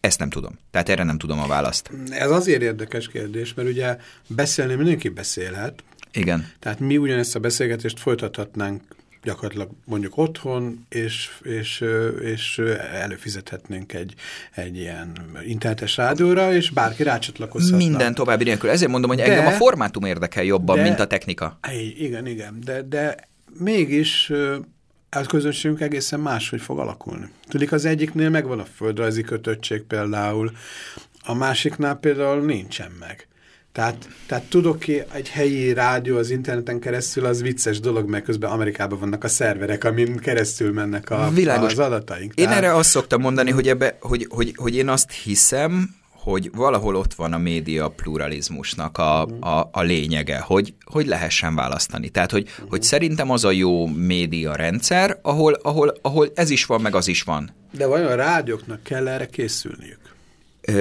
ezt nem tudom. Tehát erre nem tudom a választ. Ez azért érdekes kérdés, mert ugye beszélni mindenki beszélhet, Igen. Tehát mi ugyanezt a beszélgetést folytathatnánk gyakorlatilag mondjuk otthon, és, és, és előfizethetnénk egy, egy ilyen internetes rádióra, és bárki rácsatlakozhatna. Minden további nélkül. Ezért mondom, hogy De- engem a formátum érdekel jobban, de- mint a technika. Igen, igen, de, de mégis a közönségünk egészen máshogy fog alakulni. Tudik, az egyiknél megvan a földrajzi kötöttség például, a másiknál például nincsen meg. Tehát, tehát tudok ki egy helyi rádió az interneten keresztül, az vicces dolog, mert közben Amerikában vannak a szerverek, amin keresztül mennek a, Világos. az adataink. Én Tehát- erre azt szoktam mondani, hogy, ebbe, hogy, hogy, hogy én azt hiszem, hogy valahol ott van a média pluralizmusnak a, a, a lényege, hogy, hogy lehessen választani. Tehát, hogy, hogy szerintem az a jó média rendszer, ahol, ahol, ahol ez is van, meg az is van. De vajon a rádióknak kell erre készülniük? Ö,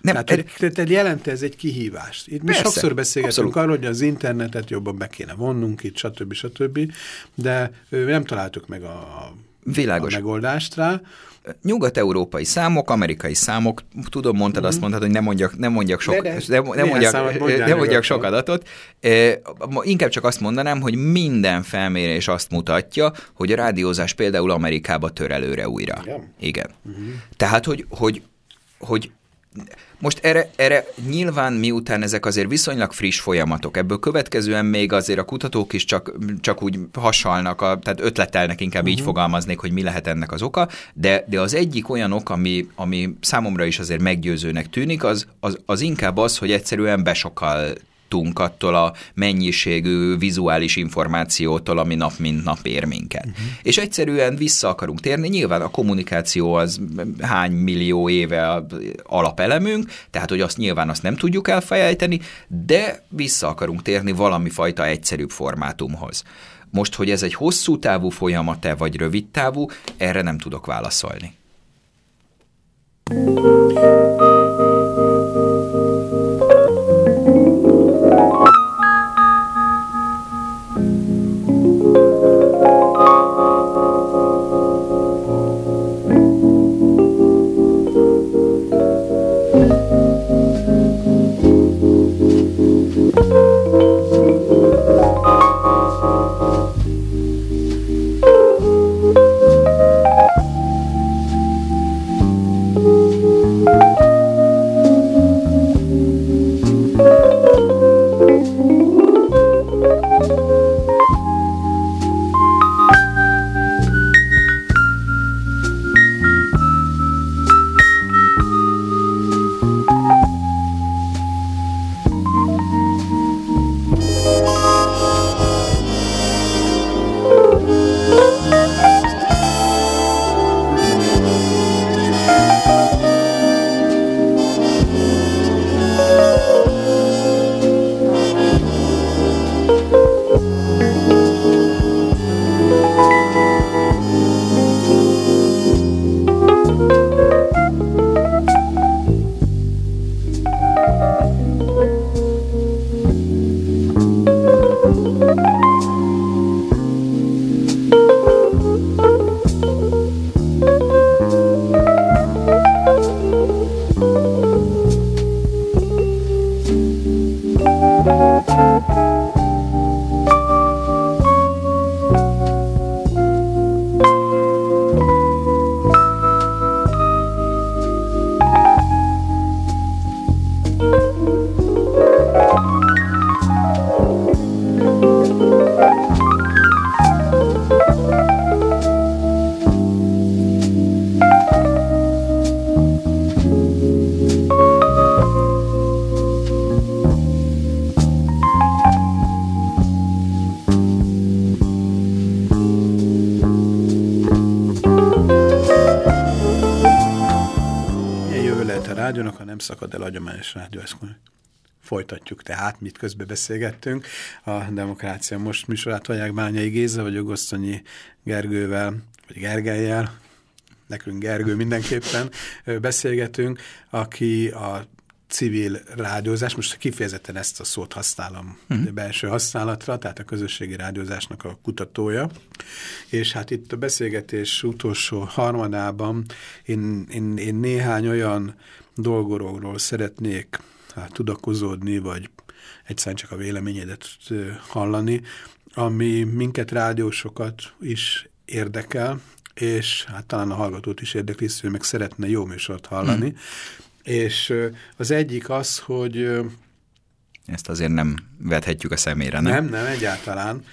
nem, Tehát, er, hogy, tehát jelent ez egy kihívást. Itt mi Persze, sokszor beszélgetünk abszolút. arról, hogy az internetet jobban be kéne vonnunk itt, stb. stb. De ö, nem találtuk meg a, a Világos. megoldást rá. Nyugat-európai számok, amerikai számok, tudom, mondtad, azt mondtad, hogy nem mondjak, nem mondjak sok, Mhm. De, de, nem, nem mondjak, nem mondjak sok adatot. E, inkább csak azt mondanám, hogy minden felmérés azt mutatja, hogy a rádiózás például Amerikába tör előre újra. Igen? Igen. Uh-huh. Tehát, hogy, hogy, hogy most erre, erre nyilván miután ezek azért viszonylag friss folyamatok, ebből következően még azért a kutatók is csak, csak úgy hasalnak, a, tehát ötletelnek, inkább uh-huh. így fogalmaznék, hogy mi lehet ennek az oka, de, de az egyik olyan ok, ami, ami számomra is azért meggyőzőnek tűnik, az, az, az inkább az, hogy egyszerűen besokal attól a mennyiségű vizuális információtól, ami nap mint nap ér minket. Uh-huh. És egyszerűen vissza akarunk térni, nyilván a kommunikáció az hány millió éve alapelemünk, tehát hogy azt nyilván azt nem tudjuk elfejejteni, de vissza akarunk térni valami fajta egyszerűbb formátumhoz. Most, hogy ez egy hosszú távú folyamat-e, vagy rövid távú, erre nem tudok válaszolni. Szakad el a hagyományos rádió, ezt folytatjuk tehát, mit közbe beszélgettünk. A Demokrácia Most műsorát hallják Bányai Géza, vagy Gosztonyi Gergővel, vagy Gergelyel, nekünk Gergő mindenképpen beszélgetünk, aki a civil rádiózás, most kifejezetten ezt a szót használom hmm. belső használatra, tehát a közösségi rádiózásnak a kutatója, és hát itt a beszélgetés utolsó harmadában én, én, én néhány olyan dolgorról szeretnék hát, tudakozódni, vagy egyszerűen csak a véleményedet hallani, ami minket rádiósokat is érdekel, és hát talán a hallgatót is érdekli, hogy meg szeretne jó műsort hallani. Hmm. És az egyik az, hogy... Ezt azért nem vethetjük a szemére, nem? Nem, nem, egyáltalán.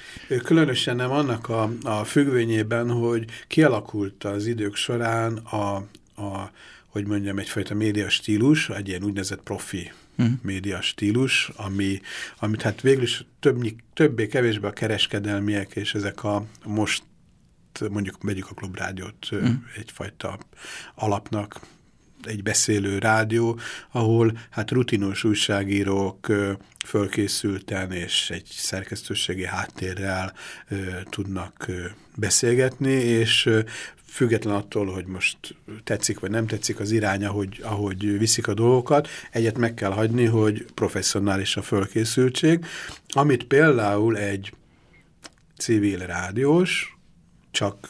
Különösen nem annak a, a függvényében, hogy kialakult az idők során a, a hogy mondjam, egyfajta média stílus, egy ilyen úgynevezett profi uh-huh. média stílus, ami, amit hát végül is többé-kevésbé a kereskedelmiek és ezek a most mondjuk vegyük a klubrádiót uh-huh. egyfajta alapnak, egy beszélő rádió, ahol hát rutinos újságírók fölkészülten és egy szerkesztőségi háttérrel ö, tudnak ö, beszélgetni, és ö, független attól, hogy most tetszik vagy nem tetszik az irány, ahogy, ahogy viszik a dolgokat, egyet meg kell hagyni, hogy professzionális a fölkészültség, amit például egy civil rádiós csak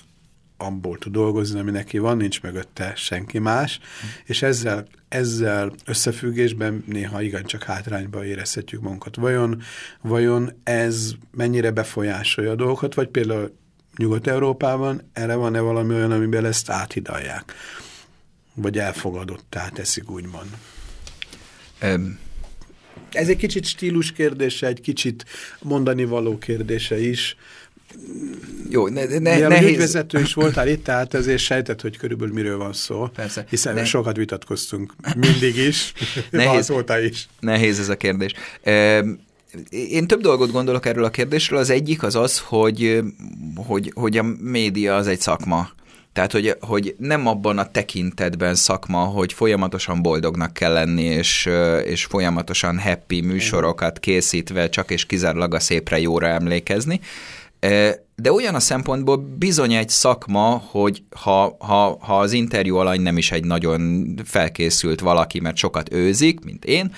abból tud dolgozni, ami neki van, nincs mögötte senki más, és ezzel, ezzel összefüggésben néha igencsak hátrányba érezhetjük magunkat. Vajon, vajon ez mennyire befolyásolja a dolgokat, vagy például Nyugat-Európában erre van-e valami olyan, amiben ezt áthidalják? Vagy elfogadottá teszik, úgymond? Um. Ez egy kicsit stílus kérdése, egy kicsit mondani való kérdése is. Jó, ne, ne, nehéz... ügyvezető is voltál itt, tehát ezért sejtett, hogy körülbelül miről van szó. Persze. Hiszen ne... sokat vitatkoztunk. Mindig is. nehéz, is. Nehéz ez a kérdés. Én több dolgot gondolok erről a kérdésről. Az egyik az az, hogy, hogy, hogy a média az egy szakma. Tehát, hogy, hogy nem abban a tekintetben szakma, hogy folyamatosan boldognak kell lenni, és, és folyamatosan happy műsorokat készítve csak és kizárólag a szépre jóra emlékezni, de olyan a szempontból bizony egy szakma, hogy ha, ha, ha az interjú alany nem is egy nagyon felkészült valaki, mert sokat őzik, mint én,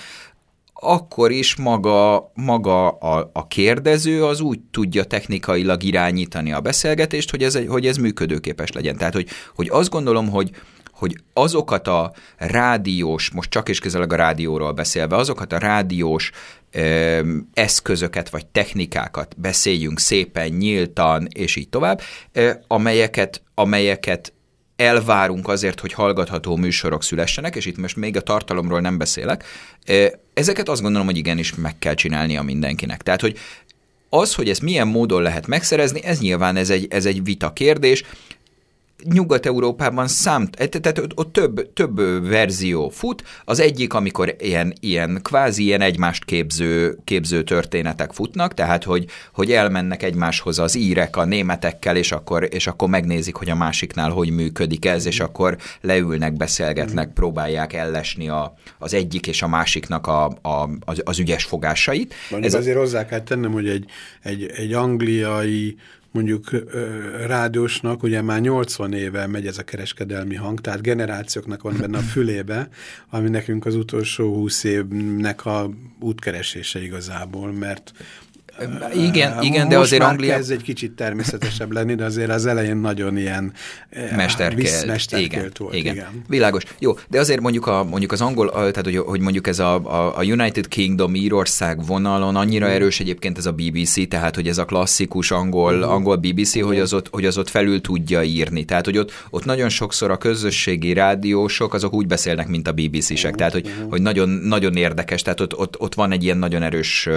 akkor is maga, maga a, a kérdező az úgy tudja technikailag irányítani a beszélgetést, hogy ez, hogy ez működőképes legyen. Tehát, hogy, hogy azt gondolom, hogy, hogy azokat a rádiós, most csak és közeleg a rádióról beszélve, azokat a rádiós ö, eszközöket vagy technikákat beszéljünk szépen, nyíltan, és így tovább, ö, amelyeket, amelyeket elvárunk azért, hogy hallgatható műsorok szülessenek, és itt most még a tartalomról nem beszélek, ezeket azt gondolom, hogy igenis meg kell csinálnia mindenkinek. Tehát, hogy az, hogy ezt milyen módon lehet megszerezni, ez nyilván ez egy, ez egy vita kérdés. Nyugat-Európában szám, e, tehát ott több, több verzió fut. Az egyik, amikor ilyen, ilyen kvázi ilyen egymást képző, képző történetek futnak, tehát hogy, hogy elmennek egymáshoz az írek a németekkel, és akkor, és akkor megnézik, hogy a másiknál hogy működik ez, és akkor leülnek, beszélgetnek, próbálják ellesni a, az egyik és a másiknak a, a, az, az ügyes fogásait. Mondjuk ez azért a... hozzá kell tennem, hogy egy, egy, egy angliai mondjuk rádiósnak ugye már 80 éve megy ez a kereskedelmi hang, tehát generációknak van benne a fülébe, ami nekünk az utolsó 20 évnek a útkeresése igazából, mert igen, igen, de azért már Anglia... kezd egy kicsit természetesebb lenni, de azért az elején nagyon ilyen mesterkelt, mesterkelt igen, volt. Igen. igen. Világos. Jó, de azért mondjuk, a, mondjuk az angol, tehát hogy, hogy mondjuk ez a, a, a United Kingdom, Írország vonalon annyira mm. erős egyébként ez a BBC, tehát hogy ez a klasszikus angol, mm. angol BBC, mm. hogy, az ott, hogy az ott felül tudja írni. Tehát, hogy ott, ott nagyon sokszor a közösségi rádiósok azok úgy beszélnek, mint a BBC-sek. Mm. Tehát, hogy, mm. hogy nagyon, nagyon érdekes, tehát ott, ott, ott van egy ilyen nagyon erős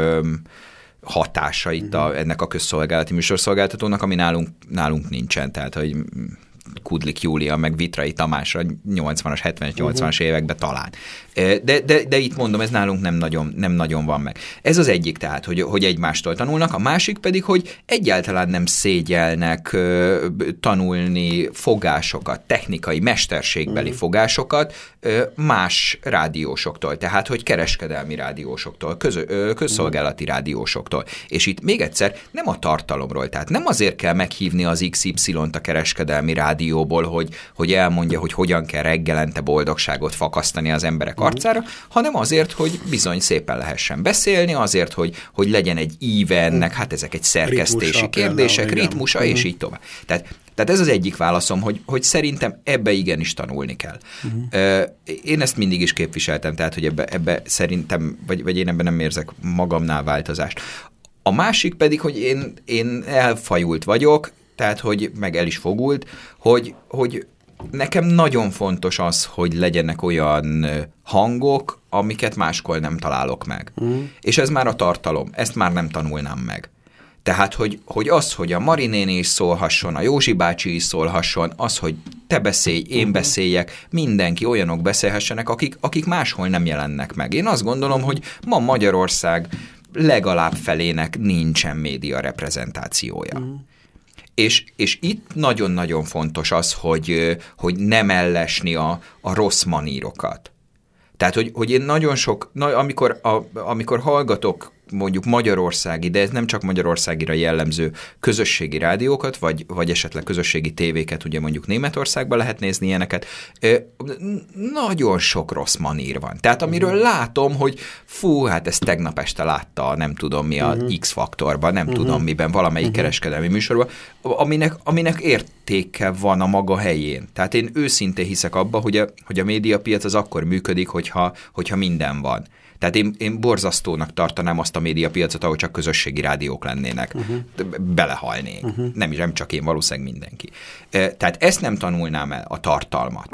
hatása itt a, mhm. ennek a közszolgálati műsorszolgáltatónak, ami nálunk, nálunk nincsen. Tehát, hogy Kudlik Júlia, meg Vitrai Tamás a 80-as, 70-es, 80-as években talán. De, de, de itt mondom, ez nálunk nem nagyon, nem nagyon van meg. Ez az egyik tehát, hogy, hogy egymástól tanulnak, a másik pedig, hogy egyáltalán nem szégyelnek tanulni fogásokat, technikai, mesterségbeli uh-huh. fogásokat más rádiósoktól, tehát, hogy kereskedelmi rádiósoktól, köz, közszolgálati uh-huh. rádiósoktól. És itt még egyszer nem a tartalomról, tehát nem azért kell meghívni az XY-t a kereskedelmi rádióból, hogy, hogy elmondja, hogy hogyan kell reggelente boldogságot fakasztani az emberek uh-huh. arcára, hanem azért, hogy bizony szépen lehessen beszélni, azért, hogy, hogy legyen egy íve ennek, hát ezek egy szerkesztési ritmusa, kérdések, például, ritmusa, uh-huh. és így tovább. Tehát tehát ez az egyik válaszom, hogy, hogy szerintem ebbe igenis tanulni kell. Uh-huh. Én ezt mindig is képviseltem, tehát hogy ebbe, ebbe szerintem, vagy, vagy én ebben nem érzek magamnál változást. A másik pedig, hogy én, én elfajult vagyok, tehát hogy meg el is fogult, hogy, hogy nekem nagyon fontos az, hogy legyenek olyan hangok, amiket máskor nem találok meg. Uh-huh. És ez már a tartalom, ezt már nem tanulnám meg. Tehát, hogy, hogy az, hogy a Marinéni is szólhasson, a Józsi bácsi is szólhasson, az, hogy te beszélj, én uh-huh. beszéljek, mindenki olyanok beszélhessenek, akik, akik máshol nem jelennek meg. Én azt gondolom, hogy ma Magyarország legalább felének nincsen média reprezentációja. Uh-huh. És, és itt nagyon-nagyon fontos az, hogy, hogy nem ellesni a, a rossz manírokat. Tehát, hogy, hogy én nagyon sok, na, amikor, a, amikor hallgatok mondjuk magyarországi, de ez nem csak magyarországira jellemző közösségi rádiókat, vagy, vagy esetleg közösségi tévéket, ugye mondjuk Németországban lehet nézni ilyeneket, nagyon sok rossz manír van. Tehát amiről uh-huh. látom, hogy fú, hát ezt tegnap este látta, nem tudom mi a uh-huh. X-faktorban, nem uh-huh. tudom miben, valamelyik uh-huh. kereskedelmi műsorban, aminek, aminek értéke van a maga helyén. Tehát én őszintén hiszek abba, hogy a, hogy a médiapiac az akkor működik, hogyha, hogyha minden van. Tehát én, én borzasztónak tartanám azt a médiapiacot, ahol csak közösségi rádiók lennének. Uh-huh. Belehalnék. Uh-huh. Nem is, nem csak én, valószínűleg mindenki. Tehát ezt nem tanulnám el, a tartalmat.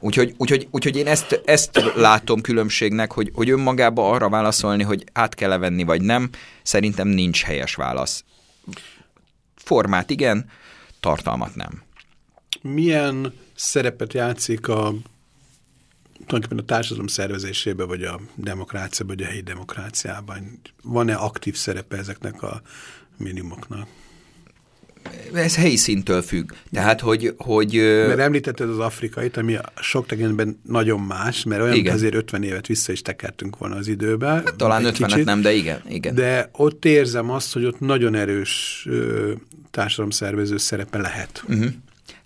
Úgyhogy, úgyhogy, úgyhogy én ezt, ezt látom különbségnek, hogy, hogy önmagába arra válaszolni, hogy át kell -e venni, vagy nem, szerintem nincs helyes válasz. Formát igen, tartalmat nem. Milyen szerepet játszik a tulajdonképpen a társadalom szervezésében, vagy a demokráciában, vagy a helyi demokráciában? Van-e aktív szerepe ezeknek a minimumoknak? Ez helyi szintől függ. Tehát, hogy... hogy mert említetted az afrikait, ami sok tekintetben nagyon más, mert olyan, igen. azért 50 évet vissza is tekertünk volna az időbe. Hát, talán 50 kicsit, nem, de igen, igen. De ott érzem azt, hogy ott nagyon erős társadalomszervező szerepe lehet. Uh mhm. -huh.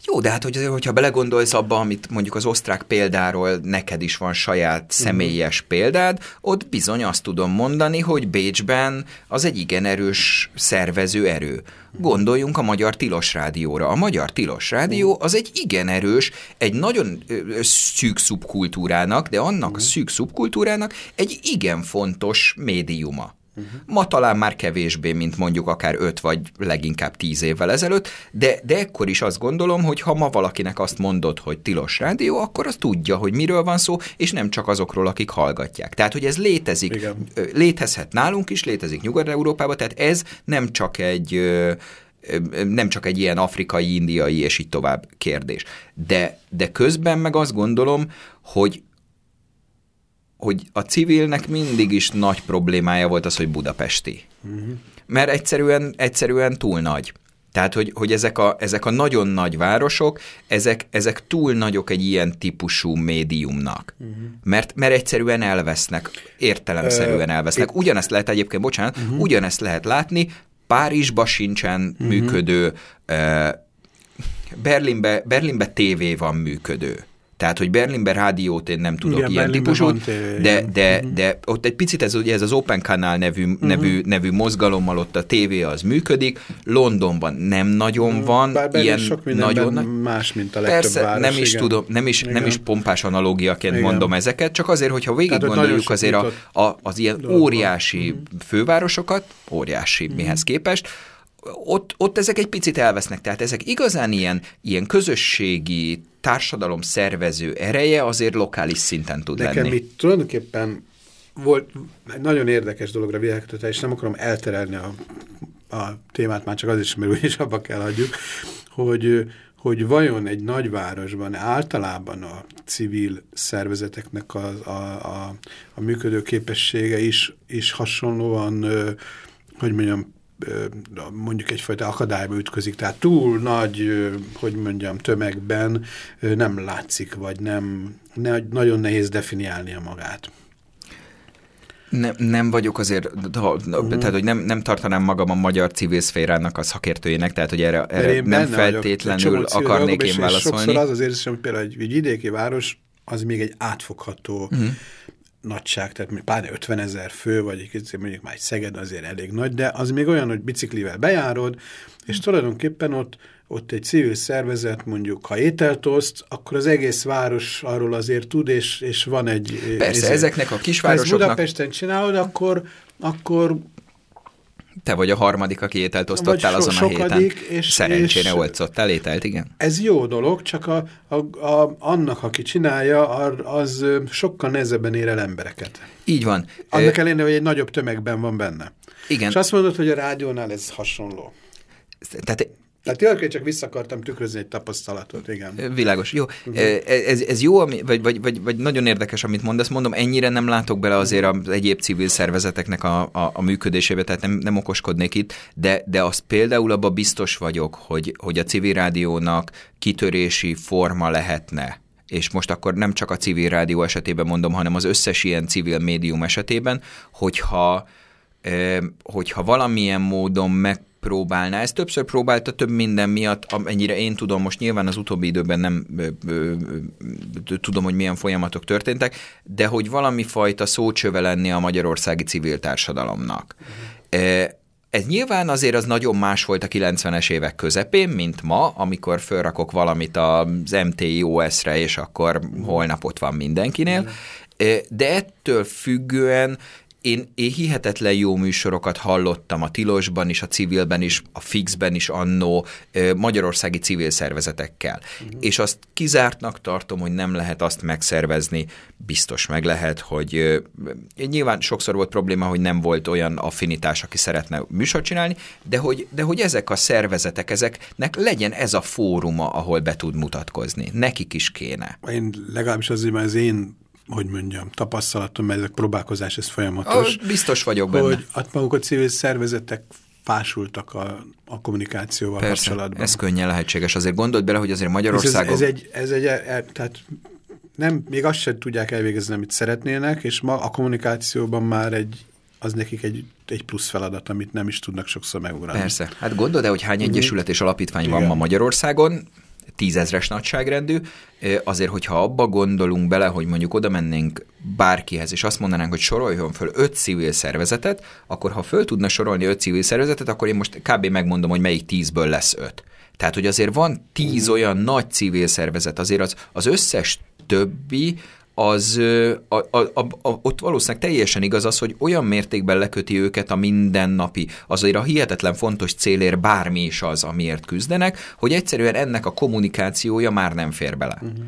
Jó, de hát hogy, hogyha belegondolsz abba, amit mondjuk az osztrák példáról neked is van saját mhm. személyes példád, ott bizony azt tudom mondani, hogy Bécsben az egy igen erős szervező erő. Gondoljunk a Magyar Tilos Rádióra. A Magyar Tilos Rádió az egy igen erős, egy nagyon szűk szubkultúrának, de annak a mhm. szűk szubkultúrának egy igen fontos médiuma. Uh-huh. Ma talán már kevésbé, mint mondjuk akár öt vagy leginkább tíz évvel ezelőtt, de, de ekkor is azt gondolom, hogy ha ma valakinek azt mondod, hogy tilos rádió, akkor az tudja, hogy miről van szó, és nem csak azokról, akik hallgatják. Tehát, hogy ez létezik, Igen. létezhet nálunk is, létezik Nyugat-Európában, tehát ez nem csak egy nem csak egy ilyen afrikai, indiai és így tovább kérdés. De, de közben meg azt gondolom, hogy hogy a civilnek mindig is nagy problémája volt az, hogy budapesti. Uh-huh. Mert egyszerűen, egyszerűen túl nagy. Tehát, hogy, hogy ezek, a, ezek a nagyon nagy városok, ezek, ezek túl nagyok egy ilyen típusú médiumnak. Uh-huh. Mert, mert egyszerűen elvesznek, értelemszerűen elvesznek. Ugyanezt lehet egyébként, bocsánat, uh-huh. ugyanezt lehet látni, Párizsba sincsen uh-huh. működő, uh, Berlinbe, Berlinbe tévé van működő. Tehát, hogy Berlinben rádiót én nem tudok Igen, ilyen típusú, de, de, uh-huh. de ott egy picit ez, ugye ez az Open Canal nevű, uh-huh. nevű, nevű mozgalommal ott a tévé az működik, Londonban nem nagyon uh-huh. van Bár ilyen sok nagyon más, mint a legtöbb Persze, város, nem is igen. tudom, nem is, nem is pompás analógiaként igen. mondom ezeket, csak azért, hogyha végig Tehát, gondoljuk azért a, a, az ilyen óriási uh-huh. fővárosokat, óriási uh-huh. mihez képest, ott, ott ezek egy picit elvesznek. Tehát ezek igazán ilyen, ilyen közösségi, társadalom szervező ereje azért lokális szinten tud Nekem lenni. Nekem itt tulajdonképpen volt egy nagyon érdekes dologra világított, és nem akarom elterelni a a témát már csak az is, mert úgyis abba kell hagyjuk, hogy, hogy vajon egy nagyvárosban általában a civil szervezeteknek a, a, a, a működő képessége is, is hasonlóan, hogy mondjam, mondjuk egyfajta akadályba ütközik, tehát túl nagy, hogy mondjam, tömegben nem látszik, vagy nem, ne, nagyon nehéz definiálnia magát. Nem, nem vagyok azért, ha, uh-huh. tehát hogy nem, nem tartanám magam a magyar civil szférának a szakértőjének, tehát hogy erre, erre nem feltétlenül vagyok, akarnék én válaszolni. Sokszor az az érzés, hogy például egy, egy vidéki város, az még egy átfogható uh-huh nagyság, tehát pár 50 ezer fő, vagy mondjuk már egy Szeged azért elég nagy, de az még olyan, hogy biciklivel bejárod, és tulajdonképpen ott, ott egy civil szervezet mondjuk, ha ételt oszt, akkor az egész város arról azért tud, és, és van egy... Persze, ezért, ezeknek a kisvárosoknak... Ha Budapesten csinálod, akkor, akkor te vagy a harmadik, aki ételt osztottál so, azon a héten. És, Szerencsére olcottál ételt, igen. Ez jó dolog, csak a, a, a, annak, aki csinálja, az sokkal nehezebben ér el embereket. Így van. Annak uh, ellenére, hogy egy nagyobb tömegben van benne. Igen. És azt mondod, hogy a rádiónál ez hasonló. Tehát tehát tényleg csak vissza akartam tükrözni egy tapasztalatot, igen. Világos, jó. Uh-huh. Ez, ez jó, vagy, vagy, vagy, vagy nagyon érdekes, amit mondasz. Mondom, ennyire nem látok bele azért az egyéb civil szervezeteknek a, a, a működésébe, tehát nem, nem okoskodnék itt, de, de az például abban biztos vagyok, hogy, hogy a civil rádiónak kitörési forma lehetne, és most akkor nem csak a civil rádió esetében mondom, hanem az összes ilyen civil médium esetében, hogyha hogyha valamilyen módon meg próbálná. Ez többször próbálta több minden miatt, amennyire én tudom, most nyilván az utóbbi időben nem ö, ö, ö, tudom, hogy milyen folyamatok történtek, de hogy valami fajta szócsöve lenni a magyarországi civil társadalomnak. Ez nyilván azért az nagyon más volt a 90-es évek közepén, mint ma, amikor felrakok valamit az MTIOS-re, és akkor holnap ott van mindenkinél. De ettől függően én, én hihetetlen jó műsorokat hallottam a Tilosban is, a Civilben is, a Fixben is annó magyarországi civil szervezetekkel. Uh-huh. És azt kizártnak tartom, hogy nem lehet azt megszervezni. Biztos meg lehet, hogy nyilván sokszor volt probléma, hogy nem volt olyan affinitás, aki szeretne műsort csinálni, de hogy, de hogy ezek a szervezetek, ezeknek legyen ez a fóruma, ahol be tud mutatkozni. Nekik is kéne. Én legalábbis azért, mert az én hogy mondjam, tapasztalatom, mert ezek próbálkozás, ez folyamatos. A, biztos vagyok benne. Hogy hát maguk a civil szervezetek fásultak a, a kommunikációval Persze, kapcsolatban. ez könnyen lehetséges. Azért gondold bele, hogy azért Magyarországon... Ez, ez, ez egy, ez egy e, tehát nem, még azt sem tudják elvégezni, amit szeretnének, és ma a kommunikációban már egy, az nekik egy, egy plusz feladat, amit nem is tudnak sokszor megugrani. Persze. Hát gondold el, hogy hány egyesület és alapítvány Igen. van ma Magyarországon, tízezres nagyságrendű, azért, hogyha abba gondolunk bele, hogy mondjuk oda mennénk bárkihez, és azt mondanánk, hogy soroljon föl öt civil szervezetet, akkor ha föl tudna sorolni öt civil szervezetet, akkor én most kb. megmondom, hogy melyik tízből lesz öt. Tehát, hogy azért van tíz olyan nagy civil szervezet, azért az, az összes többi, az a, a, a, a, ott valószínűleg teljesen igaz az, hogy olyan mértékben leköti őket a mindennapi, azért a hihetetlen fontos célért bármi is az, amiért küzdenek, hogy egyszerűen ennek a kommunikációja már nem fér bele. Uh-huh.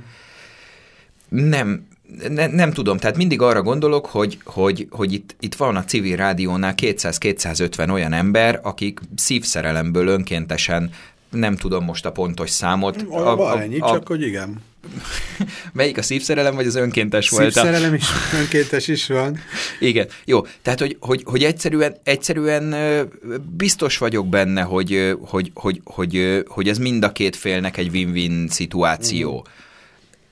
Nem, ne, nem tudom, tehát mindig arra gondolok, hogy, hogy, hogy itt, itt van a civil rádiónál 200-250 olyan ember, akik szívszerelemből önkéntesen nem tudom most a pontos számot. A, a, a, ennyi, a, csak hogy igen. Melyik a szívszerelem, vagy az önkéntes volt? Szívszerelem is, önkéntes is van. Igen, jó. Tehát, hogy, hogy, hogy egyszerűen, egyszerűen biztos vagyok benne, hogy, hogy, hogy, hogy, hogy ez mind a két félnek egy win-win szituáció. Uh-huh.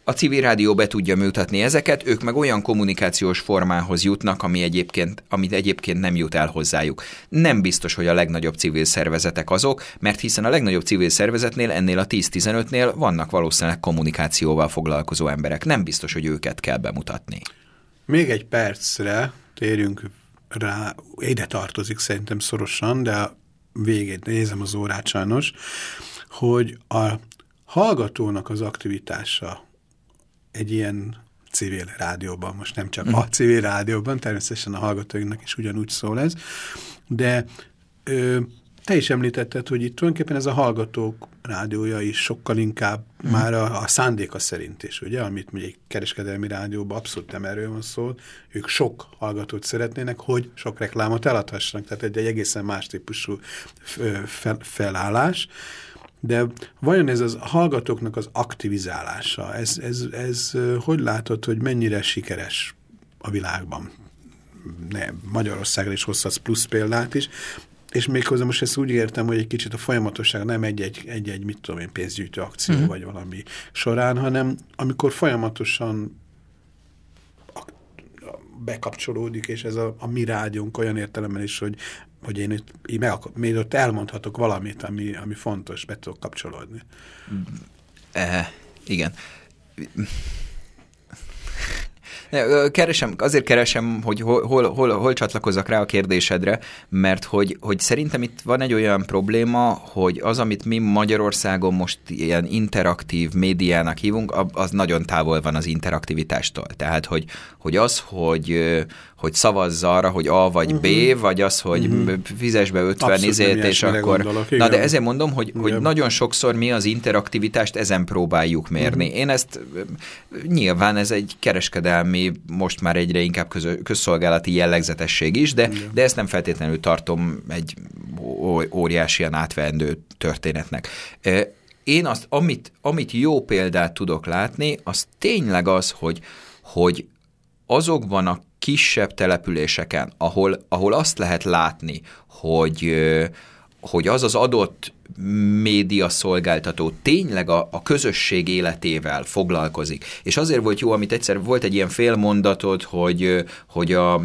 A civil rádió be tudja mutatni ezeket, ők meg olyan kommunikációs formához jutnak, ami egyébként, amit egyébként nem jut el hozzájuk. Nem biztos, hogy a legnagyobb civil szervezetek azok, mert hiszen a legnagyobb civil szervezetnél, ennél a 10-15-nél vannak valószínűleg kommunikációval foglalkozó emberek. Nem biztos, hogy őket kell bemutatni. Még egy percre térjünk rá, ide tartozik szerintem szorosan, de a végét nézem az órát sajnos, hogy a hallgatónak az aktivitása egy ilyen civil rádióban, most nem csak a civil rádióban, természetesen a hallgatóinknak is ugyanúgy szól ez, de ö, te is említetted, hogy itt tulajdonképpen ez a hallgatók rádiója is sokkal inkább mm. már a, a szándéka szerint is, ugye, amit egy kereskedelmi rádióban abszolút nem erről van szó, ők sok hallgatót szeretnének, hogy sok reklámot eladhassanak, tehát egy, egy egészen más típusú fel, felállás, de vajon ez az hallgatóknak az aktivizálása, ez, ez, ez hogy látod, hogy mennyire sikeres a világban? Ne, Magyarországra is hozhatsz plusz példát is, és méghozzá most ezt úgy értem, hogy egy kicsit a folyamatosság nem egy-egy, mit tudom én, pénzgyűjtő akció mhm. -huh. vagy valami során, hanem amikor folyamatosan bekapcsolódik, és ez a, a mi rádiónk olyan értelemben is, hogy, hogy én itt, így meg, még ott elmondhatok valamit, ami, ami fontos, be tudok kapcsolódni. E, igen. Keresem, azért keresem, hogy hol, hol, hol, hol csatlakozzak rá a kérdésedre, mert hogy, hogy szerintem itt van egy olyan probléma, hogy az, amit mi Magyarországon most ilyen interaktív médiának hívunk, az nagyon távol van az interaktivitástól. Tehát, hogy, hogy az, hogy, hogy szavazz arra, hogy A vagy uh -huh. B, mhm. vagy az, hogy uh mhm. -huh. fizes be 50 izét, és akkor... Gondolok, Na de ezért mondom, hogy, hogy nagyon sokszor mi az interaktivitást ezen próbáljuk mérni. Uh mhm. -huh. Én ezt nyilván ez egy kereskedelmi, most már egyre inkább közö, közszolgálati jellegzetesség is, de, de ezt nem feltétlenül tartom egy óriási ilyen átvendő történetnek. Én azt, amit, amit jó példát tudok látni, az tényleg az, hogy, hogy azokban a kisebb településeken, ahol, ahol azt lehet látni, hogy, hogy az az adott média szolgáltató tényleg a, a közösség életével foglalkozik. És azért volt jó, amit egyszer volt egy ilyen félmondatod, hogy, hogy a,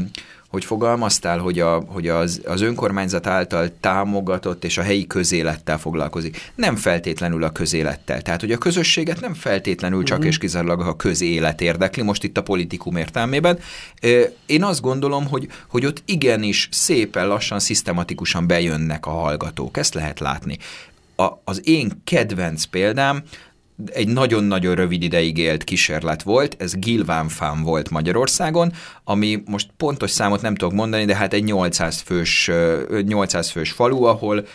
hogy fogalmaztál, hogy, a, hogy az, az önkormányzat által támogatott és a helyi közélettel foglalkozik. Nem feltétlenül a közélettel. Tehát, hogy a közösséget nem feltétlenül csak uh-huh. és kizárólag a közélet érdekli, most itt a politikum értelmében. Én azt gondolom, hogy, hogy ott igenis szépen lassan, szisztematikusan bejönnek a hallgatók. Ezt lehet látni. A, az én kedvenc példám, egy nagyon-nagyon rövid ideig élt kísérlet volt, ez Gilvánfám volt Magyarországon, ami most pontos számot nem tudok mondani, de hát egy 800 fős, 800 fős falu, ahol,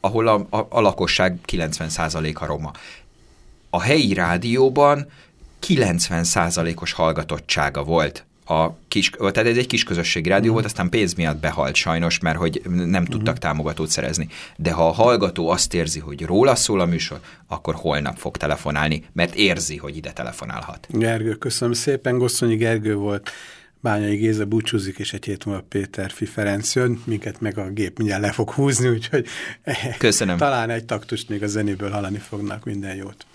ahol a, a, a lakosság 90%-a roma. A helyi rádióban 90%-os hallgatottsága volt a kis, tehát ez egy kis közösségi rádió uh-huh. volt, aztán pénz miatt behalt sajnos, mert hogy nem tudtak uh-huh. támogatót szerezni. De ha a hallgató azt érzi, hogy róla szól a műsor, akkor holnap fog telefonálni, mert érzi, hogy ide telefonálhat. Gergő, köszönöm szépen. Gosszonyi Gergő volt Bányai Géza búcsúzik, és egy hét múlva Péter Fi Ferenc jön, minket meg a gép mindjárt le fog húzni, úgyhogy Köszönöm. talán egy taktust még a zenéből hallani fognak, minden jót.